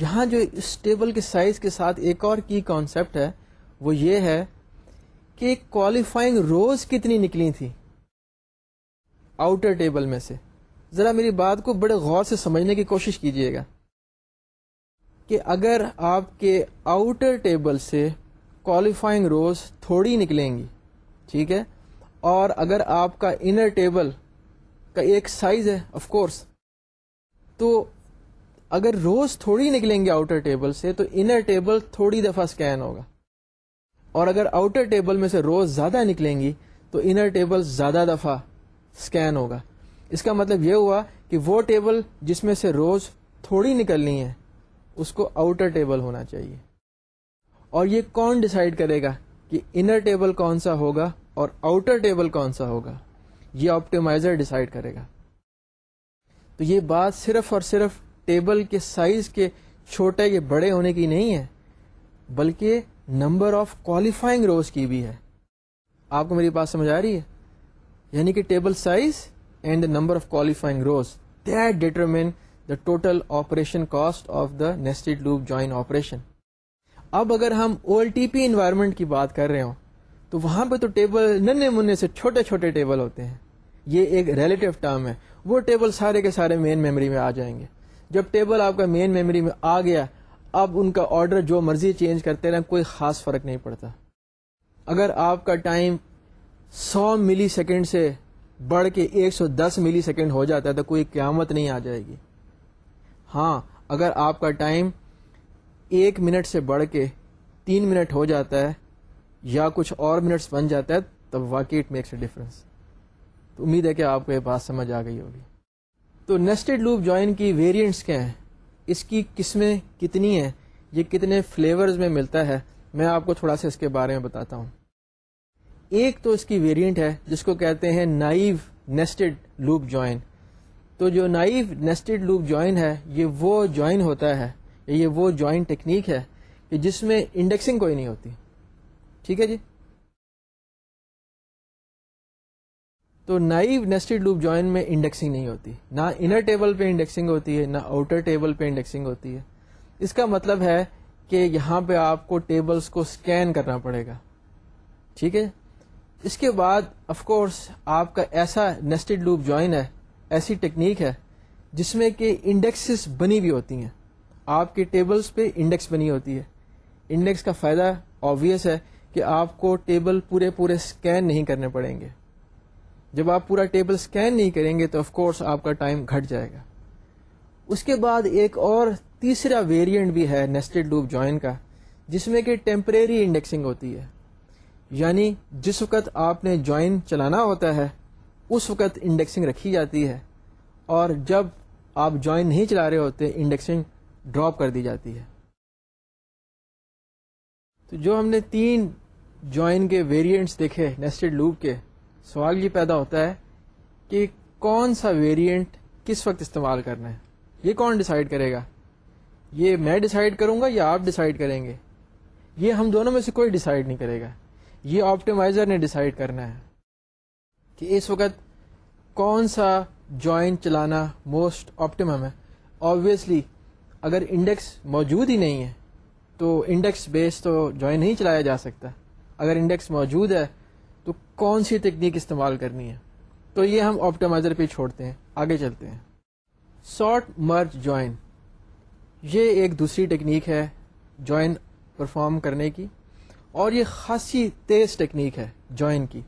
یہاں جو اس ٹیبل کے سائز کے ساتھ ایک اور کی کانسیپٹ ہے، وہ یہ ہے کہ کوالیفائنگ روز کتنی نکلی تھی۔ آؤٹر ٹیبل میں سے۔ ذرا میری بات کو بڑے غور سے سمجھنے کی کوشش کیجیے گا کہ اگر آپ کے آؤٹر ٹیبل سے کوالیفائنگ روز تھوڑی نکلیں گی، ٹھیک ہے؟ اور اگر آپ کا انر ٹیبل کا ایک سائز ہے آف کورس تو اگر روز تھوڑی نکلیں گے آؤٹر ٹیبل سے، تو انر ٹیبل تھوڑی دفعہ اسکین ہوگا۔ اور اگر آؤٹر ٹیبل میں سے روز زیادہ نکلیں گی، تو انر ٹیبل زیادہ دفعہ اسکین ہوگا۔ اس کا مطلب یہ ہوا کہ وہ ٹیبل جس میں سے روز تھوڑی نکلنی ہے اس کو آؤٹر ٹیبل ہونا چاہیے۔ اور یہ کون ڈسائڈ کرے گا کہ انر ٹیبل کون سا ہوگا اور آؤٹر ٹیبل کون سا ہوگا؟ یہ آپٹیمائزر ڈسائڈ کرے گا۔ تو یہ بات صرف اور صرف ٹیبل کے سائز کے چھوٹے یا بڑے ہونے کی نہیں ہے، بلکہ نمبر آف کوالیفائنگ روز کی بھی ہے۔ آپ کو میری بات سمجھ آ رہی ہے؟ یعنی کہ table size and the number of qualifying rows that determine the total operation cost of the nested loop join operation اب اگر ہم O L T P environment کی بات کر رہے ہوں تو وہاں پہ تو ٹیبل ننے منع سے چھوٹے چھوٹے ٹیبل ہوتے ہیں۔ یہ ایک ریلیٹو ٹرم ہے۔ وہ ٹیبل سارے کے سارے مین میموری میں آ جائیں گے۔ جب ٹیبل آپ کا مین میموری میں آ گیا، اب ان کا آرڈر جو مرضی چینج کرتے رہیں، کوئی خاص فرق نہیں پڑتا۔ اگر آپ کا ٹائم سو ملی سیکنڈ سے بڑھ کے ایک سو دس ملی سیکنڈ ہو جاتا ہے، تو کوئی قیامت نہیں آ جائے گی۔ ہاں اگر آپ کا ٹائم ایک منٹ سے بڑھ کے تین منٹ ہو جاتا ہے یا کچھ اور منٹس بن جاتا ہے تب واقعی اٹ میکس اے ڈفرنس تو امید ہے کہ آپ کو یہ بات سمجھ آ گئی ہوگی۔ تو نیسٹڈ لوپ جوائن کی ویریئنٹس کیا ہیں؟ اس کی قسمیں کتنی ہیں؟ یہ کتنے فلیورز میں ملتا ہے؟ میں آپ کو تھوڑا سا اس کے بارے میں بتاتا ہوں۔ ایک تو اس کی ویریئنٹ ہے، جس کو کہتے ہیں نائیو نیسٹڈ لوپ جوائن تو جو نائیو نیسٹڈ لوپ جوائن ہے، یہ وہ جوائن ہوتا ہے، یہ وہ جوائن ٹیکنیک ہے کہ جس میں انڈیکسنگ کوئی نہیں ہوتی۔ ٹھیک ہے جی؟ تو نائیو نیسٹڈ لوپ جوائن میں انڈیکسنگ نہیں ہوتی. نہ انر ٹیبل پہ انڈیکسنگ ہوتی ہے، نہ آؤٹر ٹیبل پہ انڈیکسنگ ہوتی ہے. اس کا مطلب ہے کہ یہاں پہ آپ کو ٹیبلز کو اسکین کرنا پڑے گا. ٹھیک ہے؟ اس کے بعد آف کورس آپ کا ایسا نیسٹڈ لوپ جوائن ہے، ایسی ٹیکنیک ہے جس میں کہ انڈیکسز بنی ہوئی ہوتی ہیں. آپ کے ٹیبلز پہ انڈیکس بنی ہوتی ہے. انڈیکس کا فائدہ آبویس ہے کہ آپ کو ٹیبل پورے پورے اسکین نہیں کرنے پڑیں گے۔ جب آپ پورا ٹیبل اسکین نہیں کریں گے تو آف کورس آپ کا ٹائم گھٹ جائے گا۔ اس کے بعد ایک اور تیسرا ویریئنٹ بھی ہے نیسٹڈ لوپ جوائن کا، جس میں کہ ٹیمپریری انڈیکسنگ ہوتی ہے۔ یعنی جس وقت آپ نے جوائن چلانا ہوتا ہے، اس وقت انڈیکسنگ رکھی جاتی ہے۔ اور جب آپ جوائن نہیں چلا رہے ہوتے انڈیکسنگ ڈراپ کر دی جاتی ہے۔ تو جو ہم نے تین جوائن کے ویریئنٹس دیکھے نیسٹڈ لوپ کے، سوال یہ پیدا ہوتا ہے کہ کون سا ویریئنٹ کس وقت استعمال کرنا ہے؟ یہ کون ڈیسائیڈ کرے گا؟ یہ میں ڈیسائیڈ کروں گا یا آپ ڈیسائیڈ کریں گے؟ یہ ہم دونوں میں سے کوئی ڈیسائیڈ نہیں کرے گا۔ یہ آپٹیمائزر نے ڈیسائیڈ کرنا ہے کہ اس وقت کون سا جوائن چلانا موسٹ آپٹیمم ہے۔ آبویسلی اگر انڈیکس موجود ہی نہیں ہے، تو انڈیکس بیس تو جوائن نہیں چلایا جا سکتا۔ اگر انڈیکس موجود ہے، تو کون سی ٹیکنیک استعمال کرنی ہے؟ تو یہ ہم آپٹیمائزر پہ چھوڑتے ہیں، آگے چلتے ہیں۔ سارٹ مرچ جوائن یہ ایک دوسری ٹیکنیک ہے جوائن پرفارم کرنے کی، اور یہ خاصی تیز ٹیکنیک ہے جوائن کی۔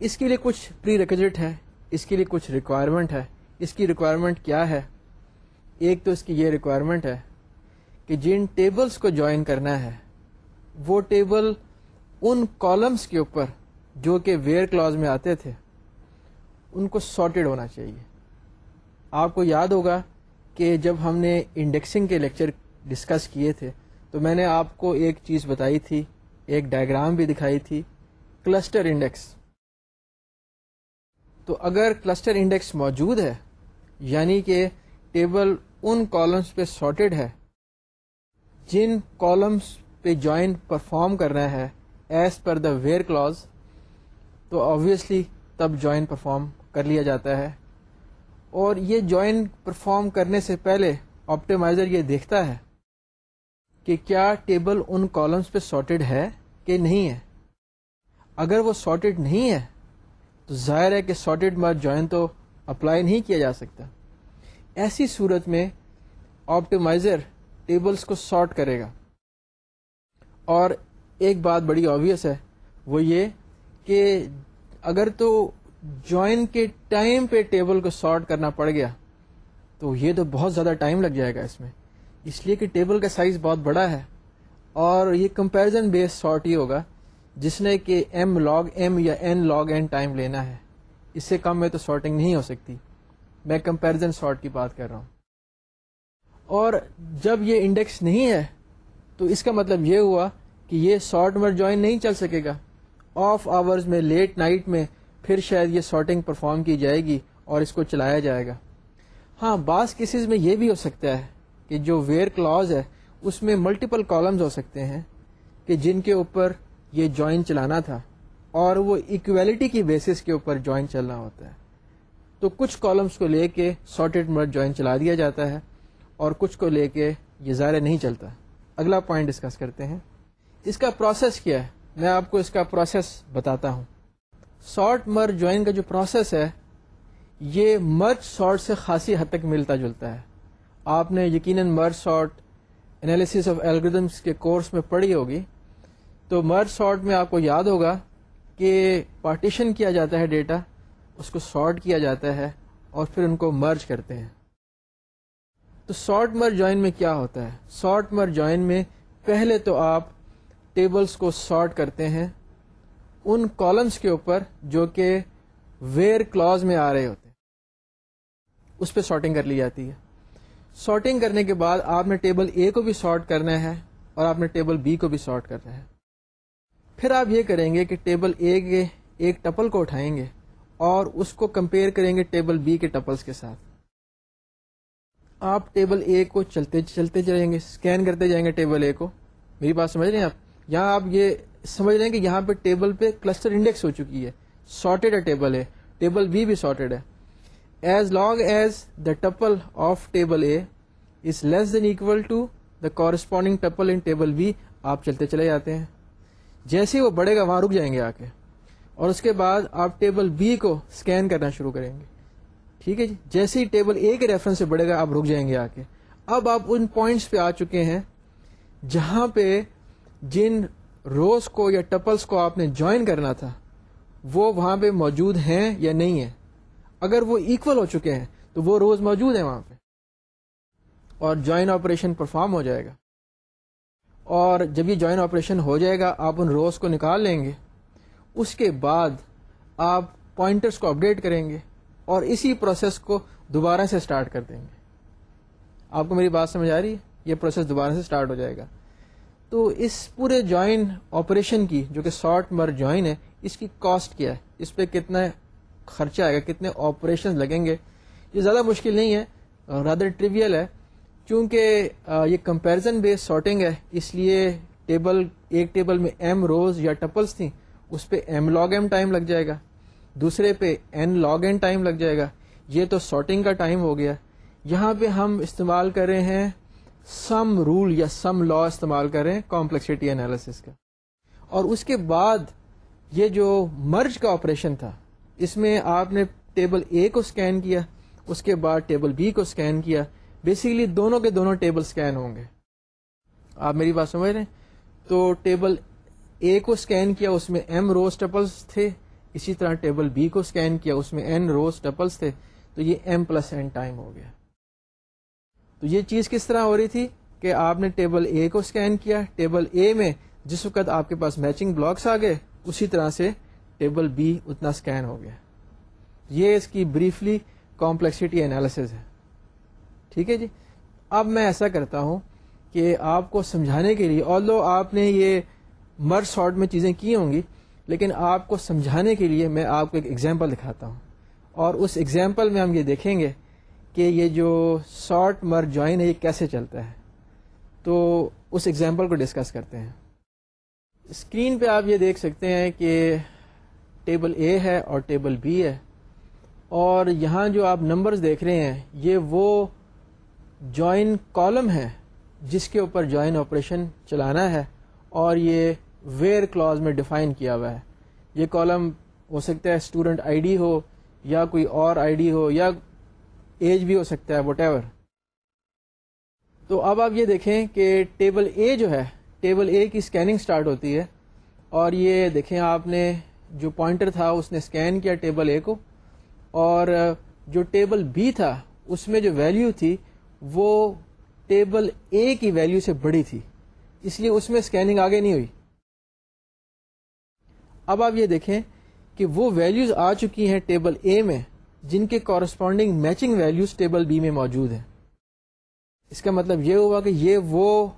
اس کے لیے کچھ پری ریکوزٹ ہے، اس کے لیے کچھ ریکوائرمنٹ ہے۔ اس کی ریکوائرمنٹ کیا ہے؟ ایک تو اس کی یہ ریکوائرمنٹ ہے کہ جن ٹیبلز کو جوائن کرنا ہے، وہ ٹیبل ان کالمس کے اوپر جو کہ ویئر کلاز میں آتے تھے، ان کو سارٹیڈ ہونا چاہیے۔ آپ کو یاد ہوگا کہ جب ہم نے انڈیکسنگ کے لیکچر ڈسکس کیے تھے، تو میں نے آپ کو ایک چیز بتائی تھی، ایک ڈائگرام بھی دکھائی تھی کلسٹر انڈیکس تو اگر کلسٹر انڈیکس موجود ہے یعنی کہ ٹیبل ان کالمس پہ سارٹیڈ ہے، جن کالمس پہ جوائن پرفارم کرنا ہے as per the where clause تو آبویسلی تب جوائن پرفارم کر لیا جاتا ہے۔ اور یہ جوائن پرفارم کرنے سے پہلے آپٹیمائزر یہ دیکھتا ہے کہ کیا ٹیبل ان کالمس پہ سارٹیڈ ہے کہ نہیں ہے۔ اگر وہ سارٹیڈ نہیں ہے، تو ظاہر ہے کہ سارٹیڈ مرج جوائن تو اپلائی نہیں کیا جا سکتا۔ ایسی صورت میں آپٹیمائزر ٹیبلز کو سارٹ کرے گا۔ اور ایک بات بڑی آبیس ہے، وہ یہ کہ اگر تو جوائن کے ٹائم پہ ٹیبل کو سارٹ کرنا پڑ گیا، تو یہ تو بہت زیادہ ٹائم لگ جائے گا اس میں۔ اس لیے کہ ٹیبل کا سائز بہت بڑا ہے اور یہ کمپیرزن بیس سارٹ ہی ہوگا، جس نے کہ ایم لاگ ایم یا این لاگ این ٹائم لینا ہے۔ اس سے کم میں تو سارٹنگ نہیں ہو سکتی۔ میں کمپیرزن سارٹ کی بات کر رہا ہوں۔ اور جب یہ انڈیکس نہیں ہے، تو اس کا مطلب یہ ہوا کہ یہ سارٹ مر جوائن نہیں چل سکے گا۔ آف آورز میں لیٹ نائٹ میں پھر شاید یہ سارٹنگ پرفارم کی جائے گی اور اس کو چلایا جائے گا۔ ہاں بعض کیسز میں یہ بھی ہو سکتا ہے کہ جو ویئر کلاز ہے، اس میں ملٹیپل کالمز ہو سکتے ہیں کہ جن کے اوپر یہ جوائن چلانا تھا اور وہ اکویلٹی کی بیسس کے اوپر جوائن چلنا ہوتا ہے۔ تو کچھ کالمس کو لے کے سارٹیڈ مرد جوائن چلا دیا جاتا ہے اور کچھ کو لے کے یہ ظاہر نہیں چلتا۔ اگلا پوائنٹ ڈسکس کرتے ہیں۔ اس کا پروسیس کیا ہے؟ میں آپ کو اس کا پروسیس بتاتا ہوں۔ سارٹ مر جوائن کا جو پروسیس ہے، یہ مرچ سارٹ سے خاصی حد تک ملتا جلتا ہے۔ آپ نے یقیناً merge sort analysis of algorithms کے کورس میں پڑھی ہوگی۔ تو مرچ سارٹ میں آپ کو یاد ہوگا کہ پارٹیشن کیا جاتا ہے ڈیٹا اس کو سارٹ کیا جاتا ہے اور پھر ان کو مرج کرتے ہیں۔ تو سارٹ مر جوائن میں کیا ہوتا ہے؟ سارٹ مر جوائن میں پہلے تو آپ ٹیبلز کو سارٹ کرتے ہیں ان کالمس کے اوپر جو کہ ویئر کلاز میں آ رہے ہوتے ہیں۔ اس پہ سارٹنگ کر لی جاتی ہے۔ سارٹنگ کرنے کے بعد آپ نے ٹیبل اے کو بھی سارٹ کرنا ہے اور آپ نے ٹیبل بی کو بھی سارٹ کرنا ہے۔ پھر آپ یہ کریں گے کہ ٹیبل اے کے ایک ٹپل کو اٹھائیں گے اور اس کو کمپیئر کریں گے ٹیبل بی کے ٹپلس کے ساتھ۔ آپ ٹیبل اے کو چلتے چلتے جائیں گے اسکین کرتے جائیں گے ٹیبل اے کو۔ میری بات سمجھ رہے ہیں آپ؟ یہاں آپ یہ سمجھ رہے ہیں کہ یہاں پہ ٹیبل پہ کلسٹر انڈیکس ہو چکی ہے۔ سارٹیڈ ہے ٹیبل ہے ٹیبل بی بھی سارٹیڈ ہے۔ As long as the tuple of table A is less than equal to the corresponding tuple in table B, آپ چلتے چلے جاتے ہیں۔ جیسے وہ بڑھے گا، وہاں رک جائیں گے آ کے۔ اور اس کے بعد آپ ٹیبل بی کو اسکین کرنا شروع کریں گے۔ ٹھیک ہے جی؟ جیسے ہی ٹیبل اے کے ریفرنس سے بڑھے گا، آپ رک جائیں گے آ کے۔ اب آپ ان پوائنٹس پہ آ چکے ہیں جہاں پہ جن روز کو یا ٹپلس کو آپ نے جوائن کرنا تھا، وہ وہاں پہ موجود ہیں یا نہیں ہے اگر وہ ایکول ہو چکے ہیں، تو وہ روز موجود ہیں وہاں پہ۔ اور جوائن آپریشن پرفارم ہو جائے گا۔ اور جب یہ جوائن آپریشن ہو جائے گا، آپ ان روز کو نکال لیں گے۔ اس کے بعد آپ پوائنٹرس کو اپڈیٹ کریں گے اور اسی پروسیس کو دوبارہ سے اسٹارٹ کر دیں گے۔ آپ کو میری بات سمجھ آ رہی ہے؟ یہ پروسیس دوبارہ سے اسٹارٹ ہو جائے گا۔ تو اس پورے جوائن آپریشن کی جو کہ شارٹ مر جوائن ہے، اس کی کاسٹ کیا ہے؟ اس پہ کتنا خرچہ آئے گا؟ کتنے آپریشن لگیں گے؟ یہ زیادہ مشکل نہیں ہے رادر ٹریویل ہے۔ چونکہ یہ کمپیرزن بیس سارٹنگ ہے، اس لیے ٹیبل ایک ٹیبل میں ایم روز یا ٹپلس تھیں، اس پہ ایم لاگ ایم ٹائم لگ جائے گا۔ دوسرے پہ این لاگ این ٹائم لگ جائے گا۔ یہ تو سارٹنگ کا ٹائم ہو گیا۔ یہاں پہ ہم استعمال کر رہے ہیں سم رول یا سم لا استعمال کر رہے ہیں کمپلیکسٹی انالیس کا۔ اور اس کے بعد یہ جو مرج کا آپریشن تھا، اس میں آپ نے ٹیبل اے کو اسکین کیا، اس کے بعد ٹیبل بی کو اسکین کیا۔ بیسیکلی دونوں کے دونوں ٹیبل اسکین ہوں گے۔ آپ میری بات سمجھ رہے ہیں؟ تو ٹیبل اے کو اسکین کیا، اس میں ایم روز ٹپلس تھے۔ اسی طرح ٹیبل بی کو اسکین کیا، اس میں این روز ٹپلس تھے۔ تو یہ ایم پلس این ٹائم ہو گیا۔ تو یہ چیز کس طرح ہو رہی تھی کہ آپ نے ٹیبل اے کو اسکین کیا؟ ٹیبل اے میں جس وقت آپ کے پاس میچنگ بلاکس آ گئے، اسی طرح سے ٹیبل بی اتنا اسکین ہو گیا۔ یہ اس کی بریفلی کمپلیکسٹی انالیس ہے۔ ٹھیک ہے جی؟ اب میں ایسا کرتا ہوں کہ آپ کو سمجھانے کے لیے آل آپ نے یہ مر شارٹ میں چیزیں کی ہوں گی، لیکن آپ کو سمجھانے کے لیے میں آپ کو ایک ایگزامپل دکھاتا ہوں۔ اور اس ایگزامپل میں ہم یہ دیکھیں گے کہ یہ جو شارٹ مر جوائن ہے، یہ کیسے چلتا ہے؟ تو اس ایگزامپل کو ڈسکس کرتے ہیں۔ اسکرین پہ آپ یہ دیکھ سکتے ہیں کہ ٹیبل اے ہے اور ٹیبل بی ہے۔ اور یہاں جو آپ نمبرز دیکھ رہے ہیں، یہ وہ جوائن کالم ہے جس کے اوپر جوائن آپریشن چلانا ہے۔ اور یہ ویئر کلاز میں ڈیفائن کیا ہوا ہے۔ یہ کالم ہو سکتا ہے اسٹوڈنٹ آئی ڈی ہو یا کوئی اور آئی ڈی ہو یا ایج بھی ہو سکتا ہے وٹ ایور تو اب آپ یہ دیکھیں کہ ٹیبل اے جو ہے، ٹیبل اے کی اسکیننگ اسٹارٹ ہوتی ہے۔ اور یہ دیکھیں آپ نے جو پوائنٹر تھا، اس نے اسکین کیا ٹیبل اے کو۔ اور جو ٹیبل بی تھا، اس میں جو ویلیو تھی، وہ ٹیبل اے کی ویلیو سے بڑی تھی۔ اس لیے اس میں اسکیننگ آگے نہیں ہوئی۔ اب آپ یہ دیکھیں کہ وہ ویلیوز آ چکی ہیں ٹیبل اے میں۔ جن کے corresponding matching values table B میں موجود ہیں۔ اس کا مطلب یہ ہوا کہ یہ وہ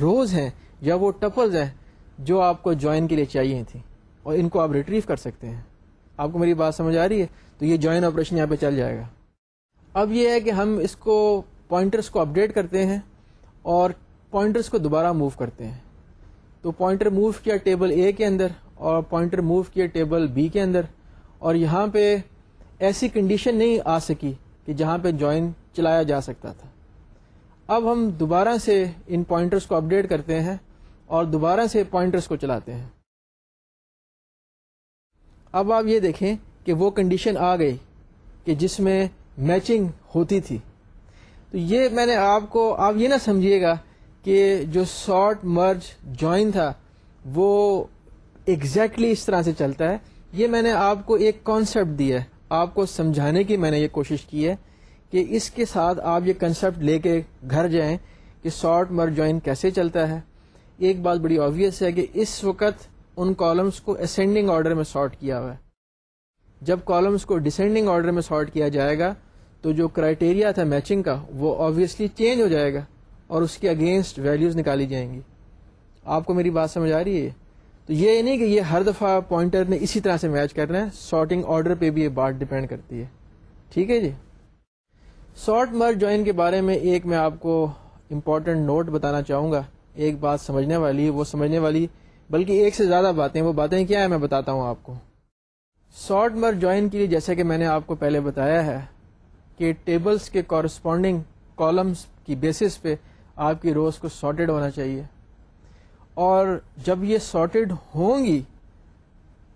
روز ہیں یا وہ ٹپلز ہیں جو آپ کو جوائن کے لیے چاہیے تھی اور ان کو آپ ریٹریو کر سکتے ہیں۔ آپ کو میری بات سمجھ آ رہی ہے؟ تو یہ جوائن آپریشن یہاں پہ چل جائے گا۔ اب یہ ہے کہ ہم اس کو پوائنٹرس کو اپڈیٹ کرتے ہیں اور پوائنٹرس کو دوبارہ موو کرتے ہیں۔ تو پوائنٹر موو کیا ٹیبل اے کے اندر اور پوائنٹر موو کیا ٹیبل بی کے اندر اور یہاں پہ ایسی کنڈیشن نہیں آ سکی کہ جہاں پہ جوائن چلایا جا سکتا تھا۔ اب ہم دوبارہ سے ان پوائنٹرس کو اپڈیٹ کرتے ہیں اور دوبارہ سے پوائنٹرس کو چلاتے ہیں۔ اب آپ یہ دیکھیں کہ وہ کنڈیشن آ گئی کہ جس میں میچنگ ہوتی تھی۔ تو یہ میں نے آپ کو آپ یہ نہ سمجھیے گا کہ جو شارٹ مرج جوائن تھا، وہ ایگزیکٹلی exactly اس طرح سے چلتا ہے۔ یہ میں نے آپ کو ایک کانسیپٹ دیا ہے۔ آپ کو سمجھانے کی میں نے یہ کوشش کی ہے کہ اس کے ساتھ آپ یہ کنسیپٹ لے کے گھر جائیں کہ شارٹ مر جوائن کیسے چلتا ہے۔ ایک بات بڑی آبویس ہے کہ اس وقت ان کالمس کو اسینڈنگ آرڈر میں سارٹ کیا ہوا ہے۔ جب کالمس کو ڈسینڈنگ آرڈر میں سارٹ کیا جائے گا، تو جو کرائٹیریا تھا میچنگ کا، وہ آبویسلی چینج ہو جائے گا اور اس کے اگینسٹ ویلیوز نکالی جائیں گی۔ آپ کو میری بات سمجھ آ رہی ہے؟ تو یہ نہیں کہ یہ ہر دفعہ پوائنٹر نے اسی طرح سے میچ کرنا ہے سارٹنگ آرڈر پہ بھی یہ بات ڈپینڈ کرتی ہے۔ ٹھیک ہے جی؟ سارٹ مر جوائن کے بارے میں ایک میں آپ کو امپورٹنٹ نوٹ بتانا چاہوں گا۔ ایک بات سمجھنے والی، وہ سمجھنے والی، بلکہ ایک سے زیادہ باتیں، وہ باتیں کیا ہے میں بتاتا ہوں آپ کو۔ سارٹ مر جوائن کے لیے جیسا کہ میں نے آپ کو پہلے بتایا ہے کہ ٹیبلز کے کورسپونڈنگ کالمس کی بیسس پہ آپ کی روز کو سارٹیڈ ہونا چاہیے۔ اور جب یہ سارٹیڈ ہوں گی،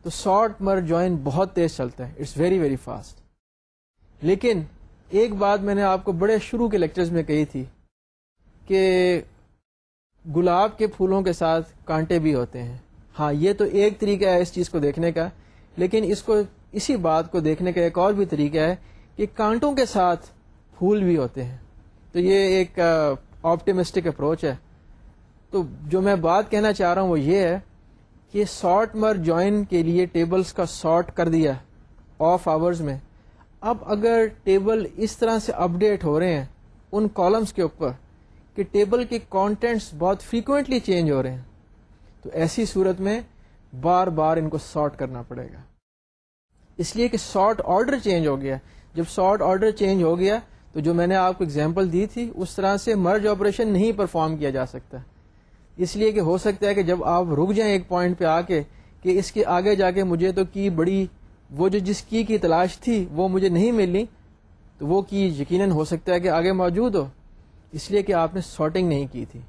تو سارٹ مر جوائن بہت تیز چلتا ہے۔ اٹس ویری ویری فاسٹ لیکن ایک بات میں نے آپ کو بڑے شروع کے لیکچرز میں کہی تھی کہ گلاب کے پھولوں کے ساتھ کانٹے بھی ہوتے ہیں۔ ہاں یہ تو ایک طریقہ ہے اس چیز کو دیکھنے کا۔ لیکن اس کو، اسی بات کو دیکھنے کا ایک اور بھی طریقہ ہے کہ کانٹوں کے ساتھ پھول بھی ہوتے ہیں۔ تو یہ ایک آپٹیمسٹک اپروچ ہے۔ تو جو میں بات کہنا چاہ رہا ہوں وہ یہ ہے کہ سارٹ مر جوائن کے لیے ٹیبلز کا سارٹ کر دیا آف آورز میں۔ اب اگر ٹیبل اس طرح سے اپڈیٹ ہو رہے ہیں ان کالمس کے اوپر کہ ٹیبل کے کانٹینٹس بہت فریکوینٹلی چینج ہو رہے ہیں، تو ایسی صورت میں بار بار ان کو سارٹ کرنا پڑے گا۔ اس لیے کہ سارٹ آرڈر چینج ہو گیا۔ جب سارٹ آرڈر چینج ہو گیا تو جو میں نے آپ کو اگزامپل دی تھی، اس طرح سے مرج آپریشن نہیں پرفارم کیا جا سکتا۔ اس لیے کہ ہو سکتا ہے کہ جب آپ رک جائیں ایک پوائنٹ پہ آ کے کہ اس کے آگے جا کے مجھے تو کی بڑی وہ جو جس کی کی تلاش تھی وہ مجھے نہیں ملی تو وہ کی یقیناً ہو سکتا ہے کہ آگے موجود ہو۔ اس لیے کہ آپ نے سارٹنگ نہیں کی تھی۔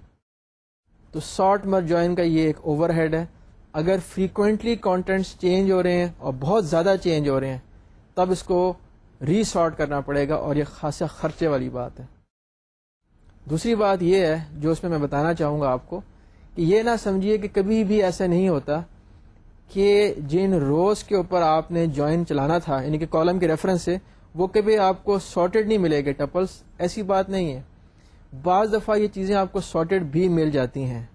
تو سارٹ مر جوائن کا یہ ایک اوور ہیڈ ہے۔ اگر فریکوینٹلی کانٹینٹس چینج ہو رہے ہیں اور بہت زیادہ چینج ہو رہے ہیں، تب اس کو ری سارٹ کرنا پڑے گا اور یہ خاصا خرچے والی بات ہے۔ دوسری بات یہ ہے جو اس میں میں بتانا چاہوں گا آپ کو یہ نہ سمجھیے کہ کبھی بھی ایسا نہیں ہوتا کہ جن روز کے اوپر آپ نے جوائن چلانا تھا یعنی کہ کالم کے ریفرنس سے، وہ کبھی آپ کو سارٹیڈ نہیں ملے گا ٹپلس ایسی بات نہیں ہے۔ بعض دفعہ یہ چیزیں آپ کو سارٹیڈ بھی مل جاتی ہیں۔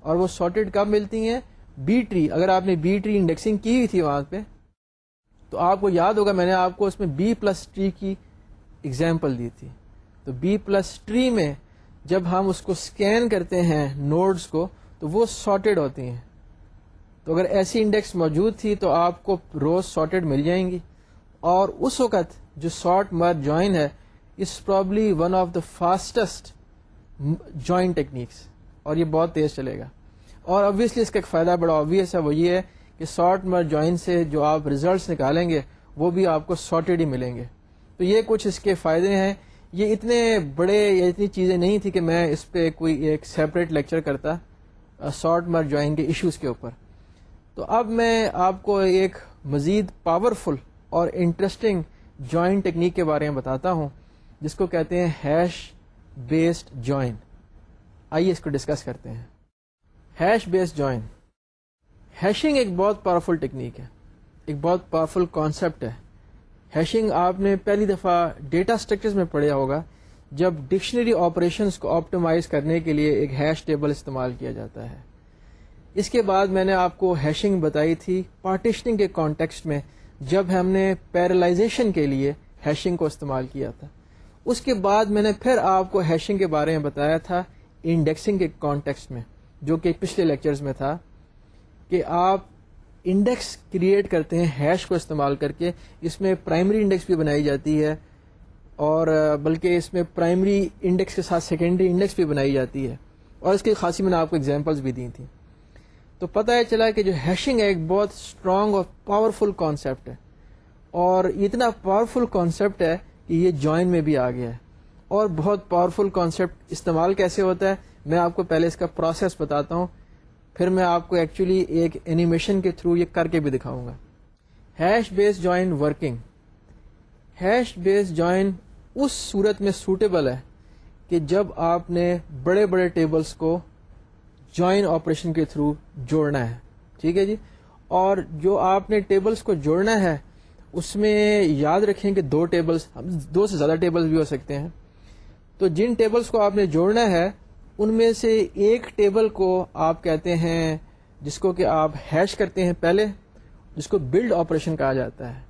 اور وہ سارٹیڈ کب ملتی ہیں؟ B tree. اگر آپ نے بی ٹری انڈیکسنگ کی ہوئی تھی وہاں پہ، تو آپ کو یاد ہوگا میں نے آپ کو اس میں بی پلس ٹری کی اگزامپل دی تھی۔ تو بی پلس ٹری میں جب ہم اس کو اسکین کرتے ہیں نوڈز کو، تو وہ سارٹیڈ ہوتی ہیں۔ تو اگر ایسی انڈیکس موجود تھی، تو آپ کو روز سارٹیڈ مل جائیں گی۔ اور اس وقت جو سارٹ مر جوائن ہے is probably one of the fastest join techniques اور یہ بہت تیز چلے گا۔ اور obviously اس کا ایک فائدہ بڑا آبویس ہے، وہ یہ ہے کہ سارٹ مر جوائن سے جو آپ ریزلٹس نکالیں گے، وہ بھی آپ کو سارٹیڈ ہی ملیں گے۔ تو یہ کچھ اس کے فائدے ہیں۔ یہ اتنے بڑے یا اتنی چیزیں نہیں تھی کہ میں اس پہ کوئی ایک سیپریٹ لیکچر کرتا سارٹ مر جوائن کے ایشوز کے اوپر۔ تو اب میں آپ کو ایک مزید پاورفل اور انٹرسٹنگ جوائن ٹیکنیک کے بارے میں بتاتا ہوں، جس کو کہتے ہیں ہیش بیسڈ جوائن آئیے اس کو ڈسکس کرتے ہیں۔ ہیش بیسڈ جوائن ہیشنگ ایک بہت پاورفل ٹیکنیک ہے، ایک بہت پاورفل کانسیپٹ ہے۔ ہیشنگ آپ نے پہلی دفعہ ڈیٹا اسٹرکچرز میں پڑھا ہوگا، جب ڈکشنری آپریشنس کو آپٹیمائز کرنے کے لیے ایک ہیش ٹیبل استعمال کیا جاتا ہے۔ اس کے بعد میں نے آپ کو ہیشنگ بتائی تھی پارٹیشننگ کے کانٹیکسٹ میں، جب ہم نے پیرالائزیشن کے لیے ہیشنگ کو استعمال کیا تھا۔ اس کے بعد میں نے پھر آپ کو ہیشنگ کے بارے میں بتایا تھا انڈیکسنگ کے کانٹیکسٹ میں، جو کہ پچھلے لیکچرز میں تھا کہ آپ انڈیکس کریٹ کرتے ہیں ہیش کو استعمال کر کے، اس میں پرائمری انڈیکس بھی بنائی جاتی ہے، اور بلکہ اس میں پرائمری انڈیکس کے ساتھ سیکنڈری انڈیکس بھی بنائی جاتی ہے، اور اس کی خاصی میں نے آپ کو اگزامپلس بھی دی تھیں۔ تو پتہ ہے چلا کہ جو ہیشنگ ہے، ایک بہت اسٹرانگ اور پاورفل کانسیپٹ ہے، اور اتنا پاورفل کانسیپٹ ہے کہ یہ جوائن میں بھی آ گیا ہے۔ اور بہت پاورفل کانسیپٹ استعمال کیسے ہوتا ہے، میں آپ کو پہلے اس کا پروسیس بتاتا ہوں۔ پھر میں آپ کو ایکچولی ایک اینیمیشن کے تھرو یہ کر کے بھی دکھاؤں گا۔ Hash based join working hash based join اس صورت میں سوٹیبل ہے کہ جب آپ نے بڑے بڑے ٹیبلز کو جوائن آپریشن کے تھرو جوڑنا ہے۔ ٹھیک ہے جی؟ اور جو آپ نے ٹیبلز کو جوڑنا ہے، اس میں یاد رکھیں کہ دو ٹیبلز دو سے زیادہ ٹیبلز بھی ہو سکتے ہیں۔ تو جن ٹیبلز کو آپ نے جوڑنا ہے ان میں سے ایک ٹیبل کو آپ کہتے ہیں، جس کو کہ آپ ہیش کرتے ہیں پہلے، جس کو بلڈ آپریشن کہا جاتا ہے،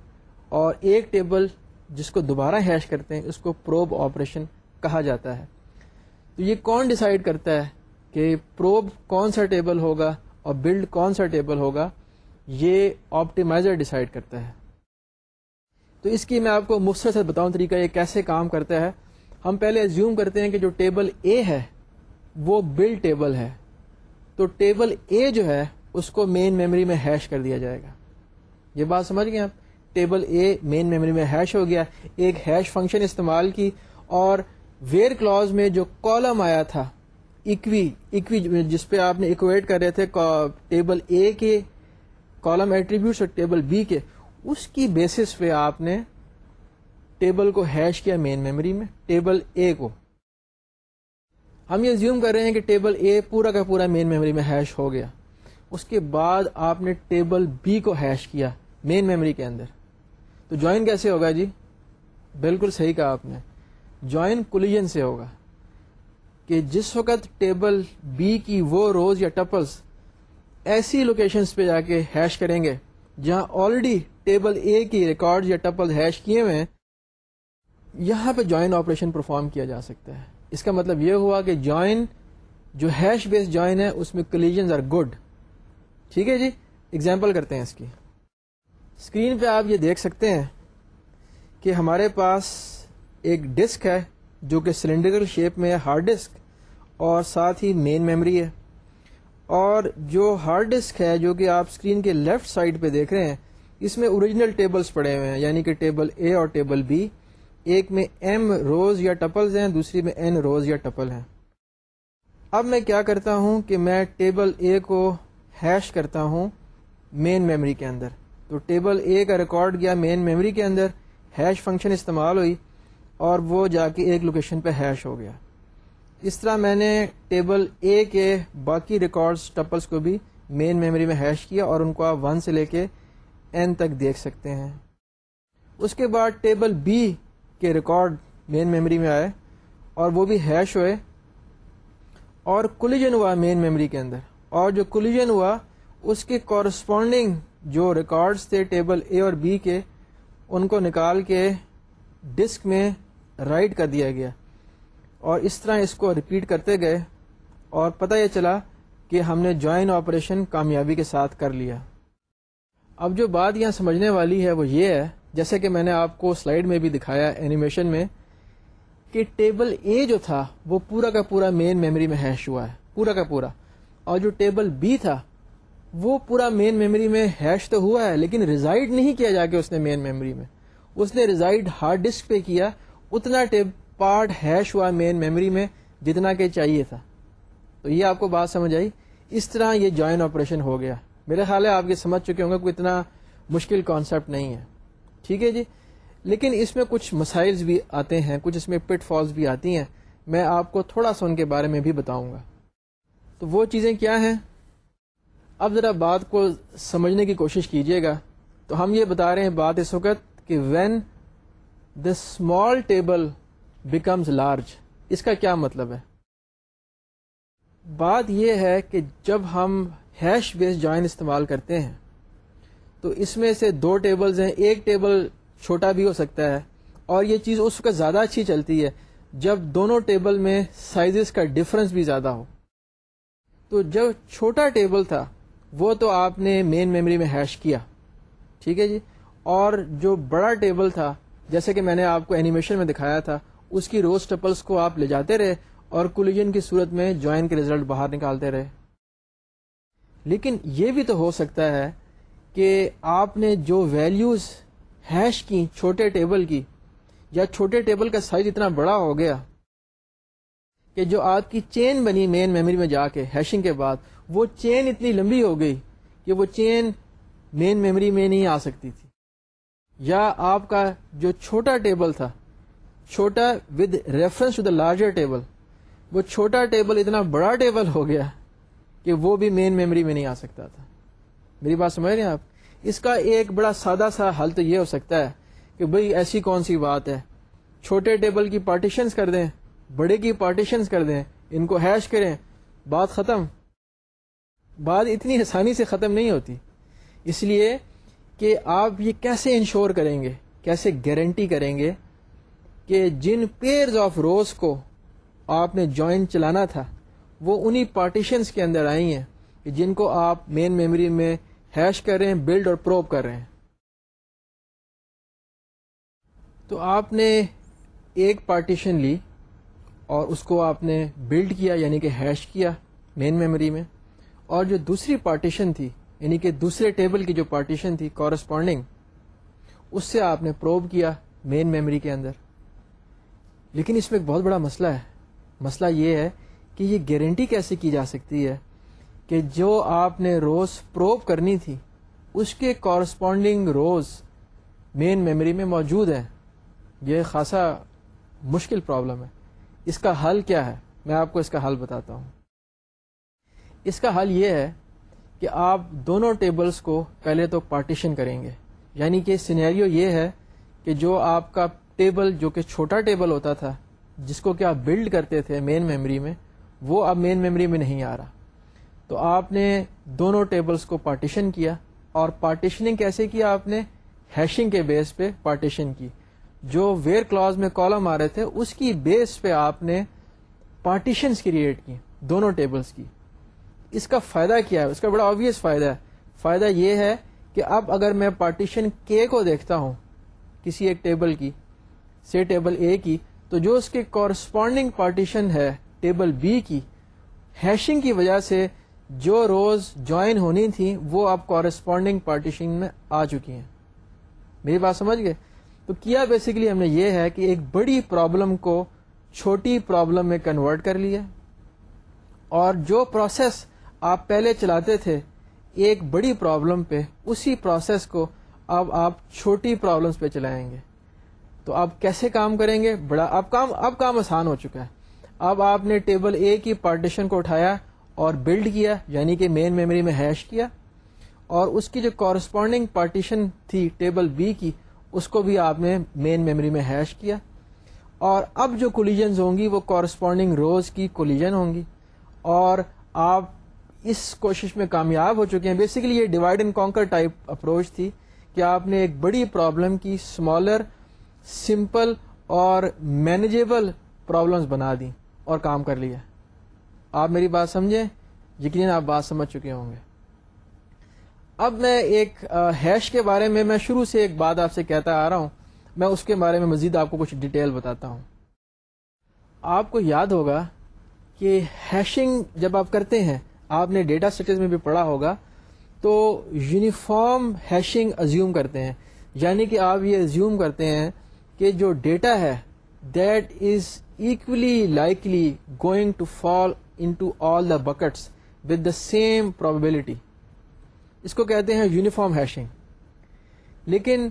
اور ایک ٹیبل جس کو دوبارہ ہیش کرتے ہیں، اس کو پروب آپریشن کہا جاتا ہے۔ تو یہ کون ڈیسائیڈ کرتا ہے کہ پروب کون سا ٹیبل ہوگا اور بلڈ کون سا ٹیبل ہوگا؟ یہ آپٹیمائزر ڈیسائیڈ کرتا ہے۔ تو اس کی میں آپ کو مختصر سے بتاؤں طریقہ یہ کیسے کام کرتا ہے۔ ہم پہلے زیوم کرتے ہیں کہ جو ٹیبل اے ہے وہ بل ٹیبل ہے۔ تو ٹیبل اے جو ہے، اس کو مین میموری میں ہیش کر دیا جائے گا۔ یہ بات سمجھ گئے آپ؟ ٹیبل اے مین میموری میں ہیش ہو گیا۔ ایک ہیش فنکشن استعمال کی اور ویئر کلوز میں جو کالم آیا تھا اکوی اکوی جس پہ آپ نے اکویٹ کر رہے تھے ٹیبل اے کے کالم ایٹریبیوٹس اور ٹیبل بی کے، اس کی بیسس پہ آپ نے ٹیبل کو ہیش کیا مین میموری میں ٹیبل اے کو۔ ہم یہ زیوم کر رہے ہیں کہ ٹیبل اے پورا کا پورا مین میموری میں ہیش ہو گیا۔ اس کے بعد آپ نے ٹیبل بی کو ہیش کیا مین میموری کے اندر۔ تو جوائن کیسے ہوگا جی؟ بالکل صحیح کہا آپ نے۔ جوائن کولیجن سے ہوگا کہ جس وقت ٹیبل بی کی وہ روز یا ٹپلس ایسی لوکیشنز پہ جا کے ہیش کریں گے جہاں آلریڈی ٹیبل اے کی ریکارڈ یا ٹپل ہیش کیے ہوئے ہیں، یہاں پہ جوائن آپریشن پرفارم کیا جا سکتا ہے۔ اس کا مطلب یہ ہوا کہ جوائن جو ہیش بیس جوائن ہے، اس میں کلیجنز آر گڈ ٹھیک ہے جی؟ ایگزامپل کرتے ہیں اس کی۔ اسکرین پہ آپ یہ دیکھ سکتے ہیں کہ ہمارے پاس ایک ڈسک ہے جو کہ سلنڈریکل شیپ میں ہے ہارڈ ڈسک اور ساتھ ہی مین میموری ہے۔ اور جو ہارڈ ڈسک ہے، جو کہ آپ اسکرین کے لیفٹ سائڈ پہ دیکھ رہے ہیں، اس میں اوریجنل ٹیبلز پڑے ہوئے ہیں یعنی کہ ٹیبل اے اور ٹیبل بی ایک میں ایم روز یا ٹپلز ہیں، دوسری میں این روز یا ٹپل ہیں۔ اب میں کیا کرتا ہوں کہ میں ٹیبل اے کو ہیش کرتا ہوں مین میموری کے اندر۔ تو ٹیبل اے کا ریکارڈ گیا مین میموری کے اندر، ہیش فنکشن استعمال ہوئی اور وہ جا کے ایک لوکیشن پہ ہیش ہو گیا۔ اس طرح میں نے ٹیبل اے کے باقی ریکارڈز ٹپلس کو بھی مین میموری میں ہیش کیا اور ان کو آپ ون سے لے کے این تک دیکھ سکتے ہیں۔ اس کے بعد ٹیبل بی کے ریکارڈ مین میموری میں آئے اور وہ بھی ہیش ہوئے اور کولیجن ہوا مین میموری کے اندر اور جو کولیجن ہوا، اس کے کورسپونڈنگ جو ریکارڈز تھے ٹیبل اے اور بی کے، ان کو نکال کے ڈسک میں رائٹ کر دیا گیا اور اس طرح اس کو ریپیٹ کرتے گئے اور پتہ یہ چلا کہ ہم نے جوائن آپریشن کامیابی کے ساتھ کر لیا۔ اب جو بات یہاں سمجھنے والی ہے وہ یہ ہے جیسے کہ میں نے آپ کو سلائڈ میں بھی دکھایا اینیمیشن میں، کہ ٹیبل اے جو تھا، وہ پورا کا پورا مین میموری میں ہیش ہوا ہے، پورا کا پورا۔ اور جو ٹیبل بی تھا، وہ پورا مین میموری میں ہیش تو ہوا ہے، لیکن ریزائڈ نہیں کیا جا کے اس نے مین میموری میں۔ اس نے ریزائڈ ہارڈ ڈسک پہ کیا، اتنا پارٹ ہیش ہوا مین میموری میں جتنا کہ چاہیے تھا۔ تو یہ آپ کو بات سمجھ آئی؟ اس طرح یہ جوائن آپریشن ہو گیا۔ میرے خیال ہے آپ یہ سمجھ چکے ہوں گے، کوئی اتنا مشکل کانسیپٹ نہیں ہے۔ ٹھیک ہے جی؟ لیکن اس میں کچھ مسائل بھی آتے ہیں، کچھ اس میں پٹ فالس بھی آتی ہیں۔ میں آپ کو تھوڑا سا ان کے بارے میں بھی بتاؤں گا۔ تو وہ چیزیں کیا ہیں؟ اب ذرا بات کو سمجھنے کی کوشش کیجیے گا۔ تو ہم یہ بتا رہے ہیں بات اس وقت کہ when the small table becomes large اس کا کیا مطلب ہے؟ بات یہ ہے کہ جب ہم ہیش بیس جوائن استعمال کرتے ہیں تو اس میں سے دو ٹیبلز ہیں، ایک ٹیبل چھوٹا بھی ہو سکتا ہے اور یہ چیز اس وقت زیادہ اچھی چلتی ہے جب دونوں ٹیبل میں سائزز کا ڈفرنس بھی زیادہ ہو۔ تو جب چھوٹا ٹیبل تھا، وہ تو آپ نے مین میموری میں ہیش کیا۔ ٹھیک ہے جی؟ اور جو بڑا ٹیبل تھا، جیسے کہ میں نے آپ کو اینیمیشن میں دکھایا تھا، اس کی روز ٹپلس کو آپ لے جاتے رہے اور کولیجن کی صورت میں جوائن کے ریزلٹ باہر نکالتے رہے۔ لیکن یہ بھی تو ہو سکتا ہے کہ آپ نے جو ویلیوز ہیش کی، چھوٹے ٹیبل کی، یا چھوٹے ٹیبل کا سائز اتنا بڑا ہو گیا کہ جو آپ کی چین بنی مین میموری میں جا کے ہیشنگ کے بعد، وہ چین اتنی لمبی ہو گئی کہ وہ چین مین میموری میں نہیں آ سکتی تھی۔ یا آپ کا جو چھوٹا ٹیبل تھا، چھوٹا with reference to the larger table وہ چھوٹا ٹیبل اتنا بڑا ٹیبل ہو گیا کہ وہ بھی مین میموری میں نہیں آ سکتا تھا۔ میری بات سمجھ رہے ہیں آپ؟ اس کا ایک بڑا سادہ سا حل تو یہ ہو سکتا ہے کہ بھئی ایسی کون سی بات ہے؟ چھوٹے ٹیبل کی پارٹیشنز کر دیں، بڑے کی پارٹیشنز کر دیں، ان کو ہیش کریں، بات ختم۔ بات اتنی آسانی سے ختم نہیں ہوتی۔ اس لیے کہ آپ یہ کیسے انشور کریں گے؟ کیسے گارنٹی کریں گے کہ جن پیئرز آف روز کو آپ نے جوائن چلانا تھا، وہ انہی پارٹیشنز کے اندر آئی ہیں۔ جن کو آپ مین میموری میں ہیش کر رہے ہیں بلڈ اور پروپ کر رہے ہیں۔ تو آپ نے ایک پارٹیشن لی اور اس کو آپ نے بلڈ کیا یعنی کہ ہیش کیا مین میموری میں۔ اور جو دوسری پارٹیشن تھی یعنی کہ دوسرے ٹیبل کی جو پارٹیشن تھی کورسپونڈنگ اس سے آپ نے پروب کیا مین میموری کے اندر۔ لیکن اس میں ایک بہت بڑا مسئلہ ہے۔ مسئلہ یہ ہے کہ یہ گارنٹی کیسے کی جا سکتی ہے؟ کہ جو آپ نے روز پروب کرنی تھی، اس کے کورسپونڈنگ روز مین میموری میں موجود ہے یہ خاصا مشکل پرابلم ہے۔ اس کا حل کیا ہے؟ میں آپ کو اس کا حل بتاتا ہوں۔ اس کا حل یہ ہے کہ آپ دونوں ٹیبلز کو پہلے تو پارٹیشن کریں گے۔ یعنی کہ سینیریو یہ ہے کہ جو آپ کا ٹیبل جو کہ چھوٹا ٹیبل ہوتا تھا، جس کو کہ آپ بلڈ کرتے تھے مین میموری میں، وہ اب مین میموری میں نہیں آ رہا۔ تو آپ نے دونوں ٹیبلز کو پارٹیشن کیا اور پارٹیشننگ کیسے کیا آپ نے؟ ہیشنگ کے بیس پہ پارٹیشن کی۔ جو ویئر کلاز میں کالم آ رہے تھے، اس کی بیس پہ آپ نے پارٹیشنس کریٹ کی، دونوں ٹیبلز کی۔ اس کا فائدہ کیا ہے؟ اس کا بڑا آبیس فائدہ ہے۔ فائدہ یہ ہے کہ اب اگر میں پارٹیشن کے کو دیکھتا ہوں، کسی ایک ٹیبل کی سے ٹیبل اے کی، تو جو اس کے کورسپونڈنگ پارٹیشن ہے ٹیبل بی کی ہیشنگ کی وجہ سے جو روز جوائن ہونی تھی وہ اب کورسپونڈنگ پارٹیشن میں آ چکی ہیں۔ میری بات سمجھ گئے؟ تو کیا بیسیکلی ہم نے یہ ہے کہ ایک بڑی پرابلم کو چھوٹی پرابلم میں کنورٹ کر لیا؟ اور جو پروسیس آپ پہلے چلاتے تھے، ایک بڑی پرابلم پہ اسی پروسیس کو اب آپ چھوٹی پرابلمس پہ چلائیں گے۔ تو آپ کیسے کام کریں گے؟ بڑا، اب کام اب کام آسان ہو چکا ہے۔ اب آپ نے ٹیبل اے کی پارٹیشن کو اٹھایا اور بلڈ کیا یعنی کہ مین میموری میں ہیش کیا، اور اس کی جو کورسپونڈنگ پارٹیشن تھی ٹیبل بی کی، اس کو بھی آپ نے مین میموری میں ہیش کیا۔ اور اب جو کولیجنز ہوں گی، وہ کورسپونڈنگ روز کی کولیجن ہوں گی۔ اور آپ اس کوشش میں کامیاب ہو چکے ہیں۔ بیسیکلی یہ divide and conquer type approach تھی کہ آپ نے ایک بڑی پرابلم کی اسمالر سمپل اور مینیجیبل پرابلمس بنا دی اور کام کر لیا۔ آپ میری بات سمجھیں؟ یقیناً آپ بات سمجھ چکے ہوں گے۔ اب میں ایک ہیش کے بارے میں میں شروع سے ایک بات آپ سے کہتا آ رہا ہوں۔ میں اس کے بارے میں مزید آپ کو کچھ ڈیٹیل بتاتا ہوں۔ آپ کو یاد ہوگا کہ ہیشنگ جب آپ کرتے ہیں، آپ نے ڈیٹا سیٹز میں بھی پڑھا ہوگا، تو یونیفارم ہیشنگ ازیوم کرتے ہیں۔ یعنی کہ آپ یہ ازیوم کرتے ہیں کہ جو ڈیٹا ہے that is equally likely going to fall into all the buckets with the same probability اس کو کہتے ہیں یونیفارم ہیشنگ لیکن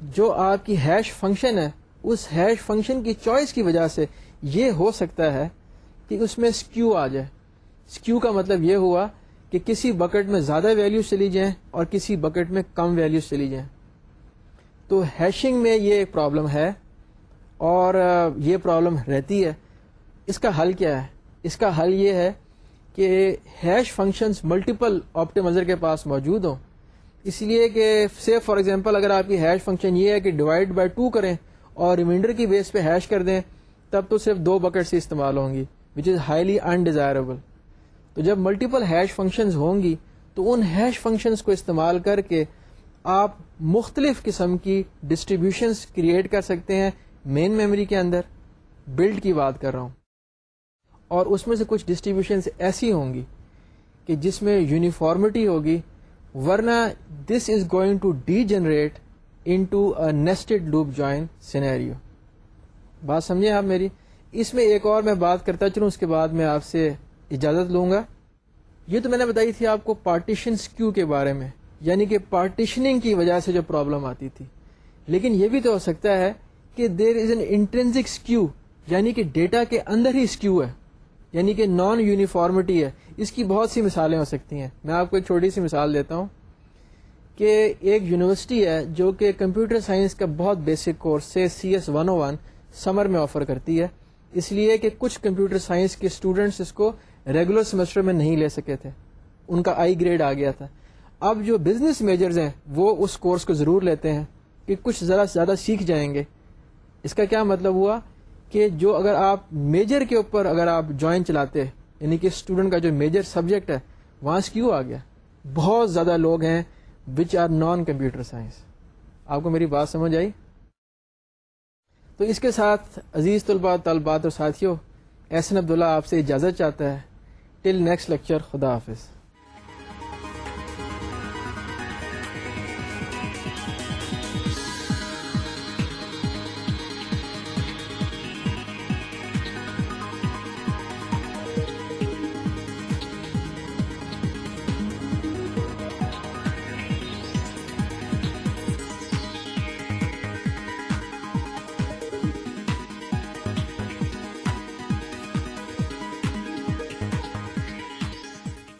جو آپ کی ہیش فنکشن ہے، اس ہیش فنکشن کی چوائس کی وجہ سے یہ ہو سکتا ہے کہ اس میں اسکیو آ جائے۔ اسکیو کا مطلب یہ ہوا کہ کسی بکٹ میں زیادہ ویلیو چلی جائیں اور کسی بکٹ میں کم ویلیو چلی جائیں۔ تو ہیشنگ میں یہ ایک پرابلم ہے اور یہ پرابلم رہتی ہے۔ اس کا حل کیا ہے؟ اس کا حل یہ ہے کہ ہیش فنکشنز ملٹیپل آپٹیمائزر کے پاس موجود ہوں۔ اس لیے کہ سے فار ایگزامپل اگر آپ کی ہیش فنکشن یہ ہے کہ ڈیوائڈ بائی ٹو کریں اور ریمائنڈر کی بیس پہ ہیش کر دیں، تب تو صرف دو بکٹ سے استعمال ہوں گی وچ از ہائیلی انڈیزائربل تو جب ملٹیپل ہیش فنکشنز ہوں گی، تو ان ہیش فنکشنز کو استعمال کر کے آپ مختلف قسم کی ڈسٹریبیوشنس کریٹ کر سکتے ہیں مین میموری کے اندر۔ بلڈ کی بات کر رہا ہوں۔ اور اس میں سے کچھ ڈسٹریبیوشنس ایسی ہوں گی کہ جس میں یونیفارمٹی ہوگی، ورنہ this is going to degenerate into nested loop join scenario بات سمجھیں آپ میری؟ اس میں ایک اور میں بات کرتا چلوں، اس کے بعد میں آپ سے اجازت لوں گا۔ یہ تو میں نے بتائی تھی آپ کو پارٹیشن کیو کے بارے میں یعنی کہ پارٹیشننگ کی وجہ سے جو پرابلم آتی تھی۔ لیکن یہ بھی تو ہو سکتا ہے کہ there is an intrinsic skew یعنی کہ ڈیٹا کے اندر ہی اسکیو ہے۔ یعنی کہ نان یونیفارمٹی ہے۔ اس کی بہت سی مثالیں ہو سکتی ہیں۔ میں آپ کو ایک چھوٹی سی مثال دیتا ہوں کہ ایک یونیورسٹی ہے جو کہ کمپیوٹر سائنس کا بہت بیسک کورس سے C S one oh one summer میں آفر کرتی ہے۔ اس لیے کہ کچھ کمپیوٹر سائنس کے اسٹوڈینٹس اس کو ریگولر سیمسٹر میں نہیں لے سکے تھے۔ ان کا آئی گریڈ آ گیا تھا۔ اب جو بزنس میجرز ہیں وہ اس کورس کو ضرور لیتے ہیں کہ کچھ ذرا زیادہ سیکھ جائیں گے۔ اس کا کیا مطلب ہوا؟ کہ جو اگر آپ میجر کے اوپر اگر آپ جوائن چلاتے یعنی کہ اسٹوڈنٹ کا جو میجر سبجیکٹ ہے، وہاں سے کیوں آ گیا؟ بہت زیادہ لوگ ہیں which are non computer science آپ کو میری بات سمجھ آئی؟ تو اس کے ساتھ عزیز طلباء طلبات اور ساتھیوں، احسن عبداللہ آپ سے اجازت چاہتا ہے. ٹل نیکسٹ لیکچر خدا حافظ.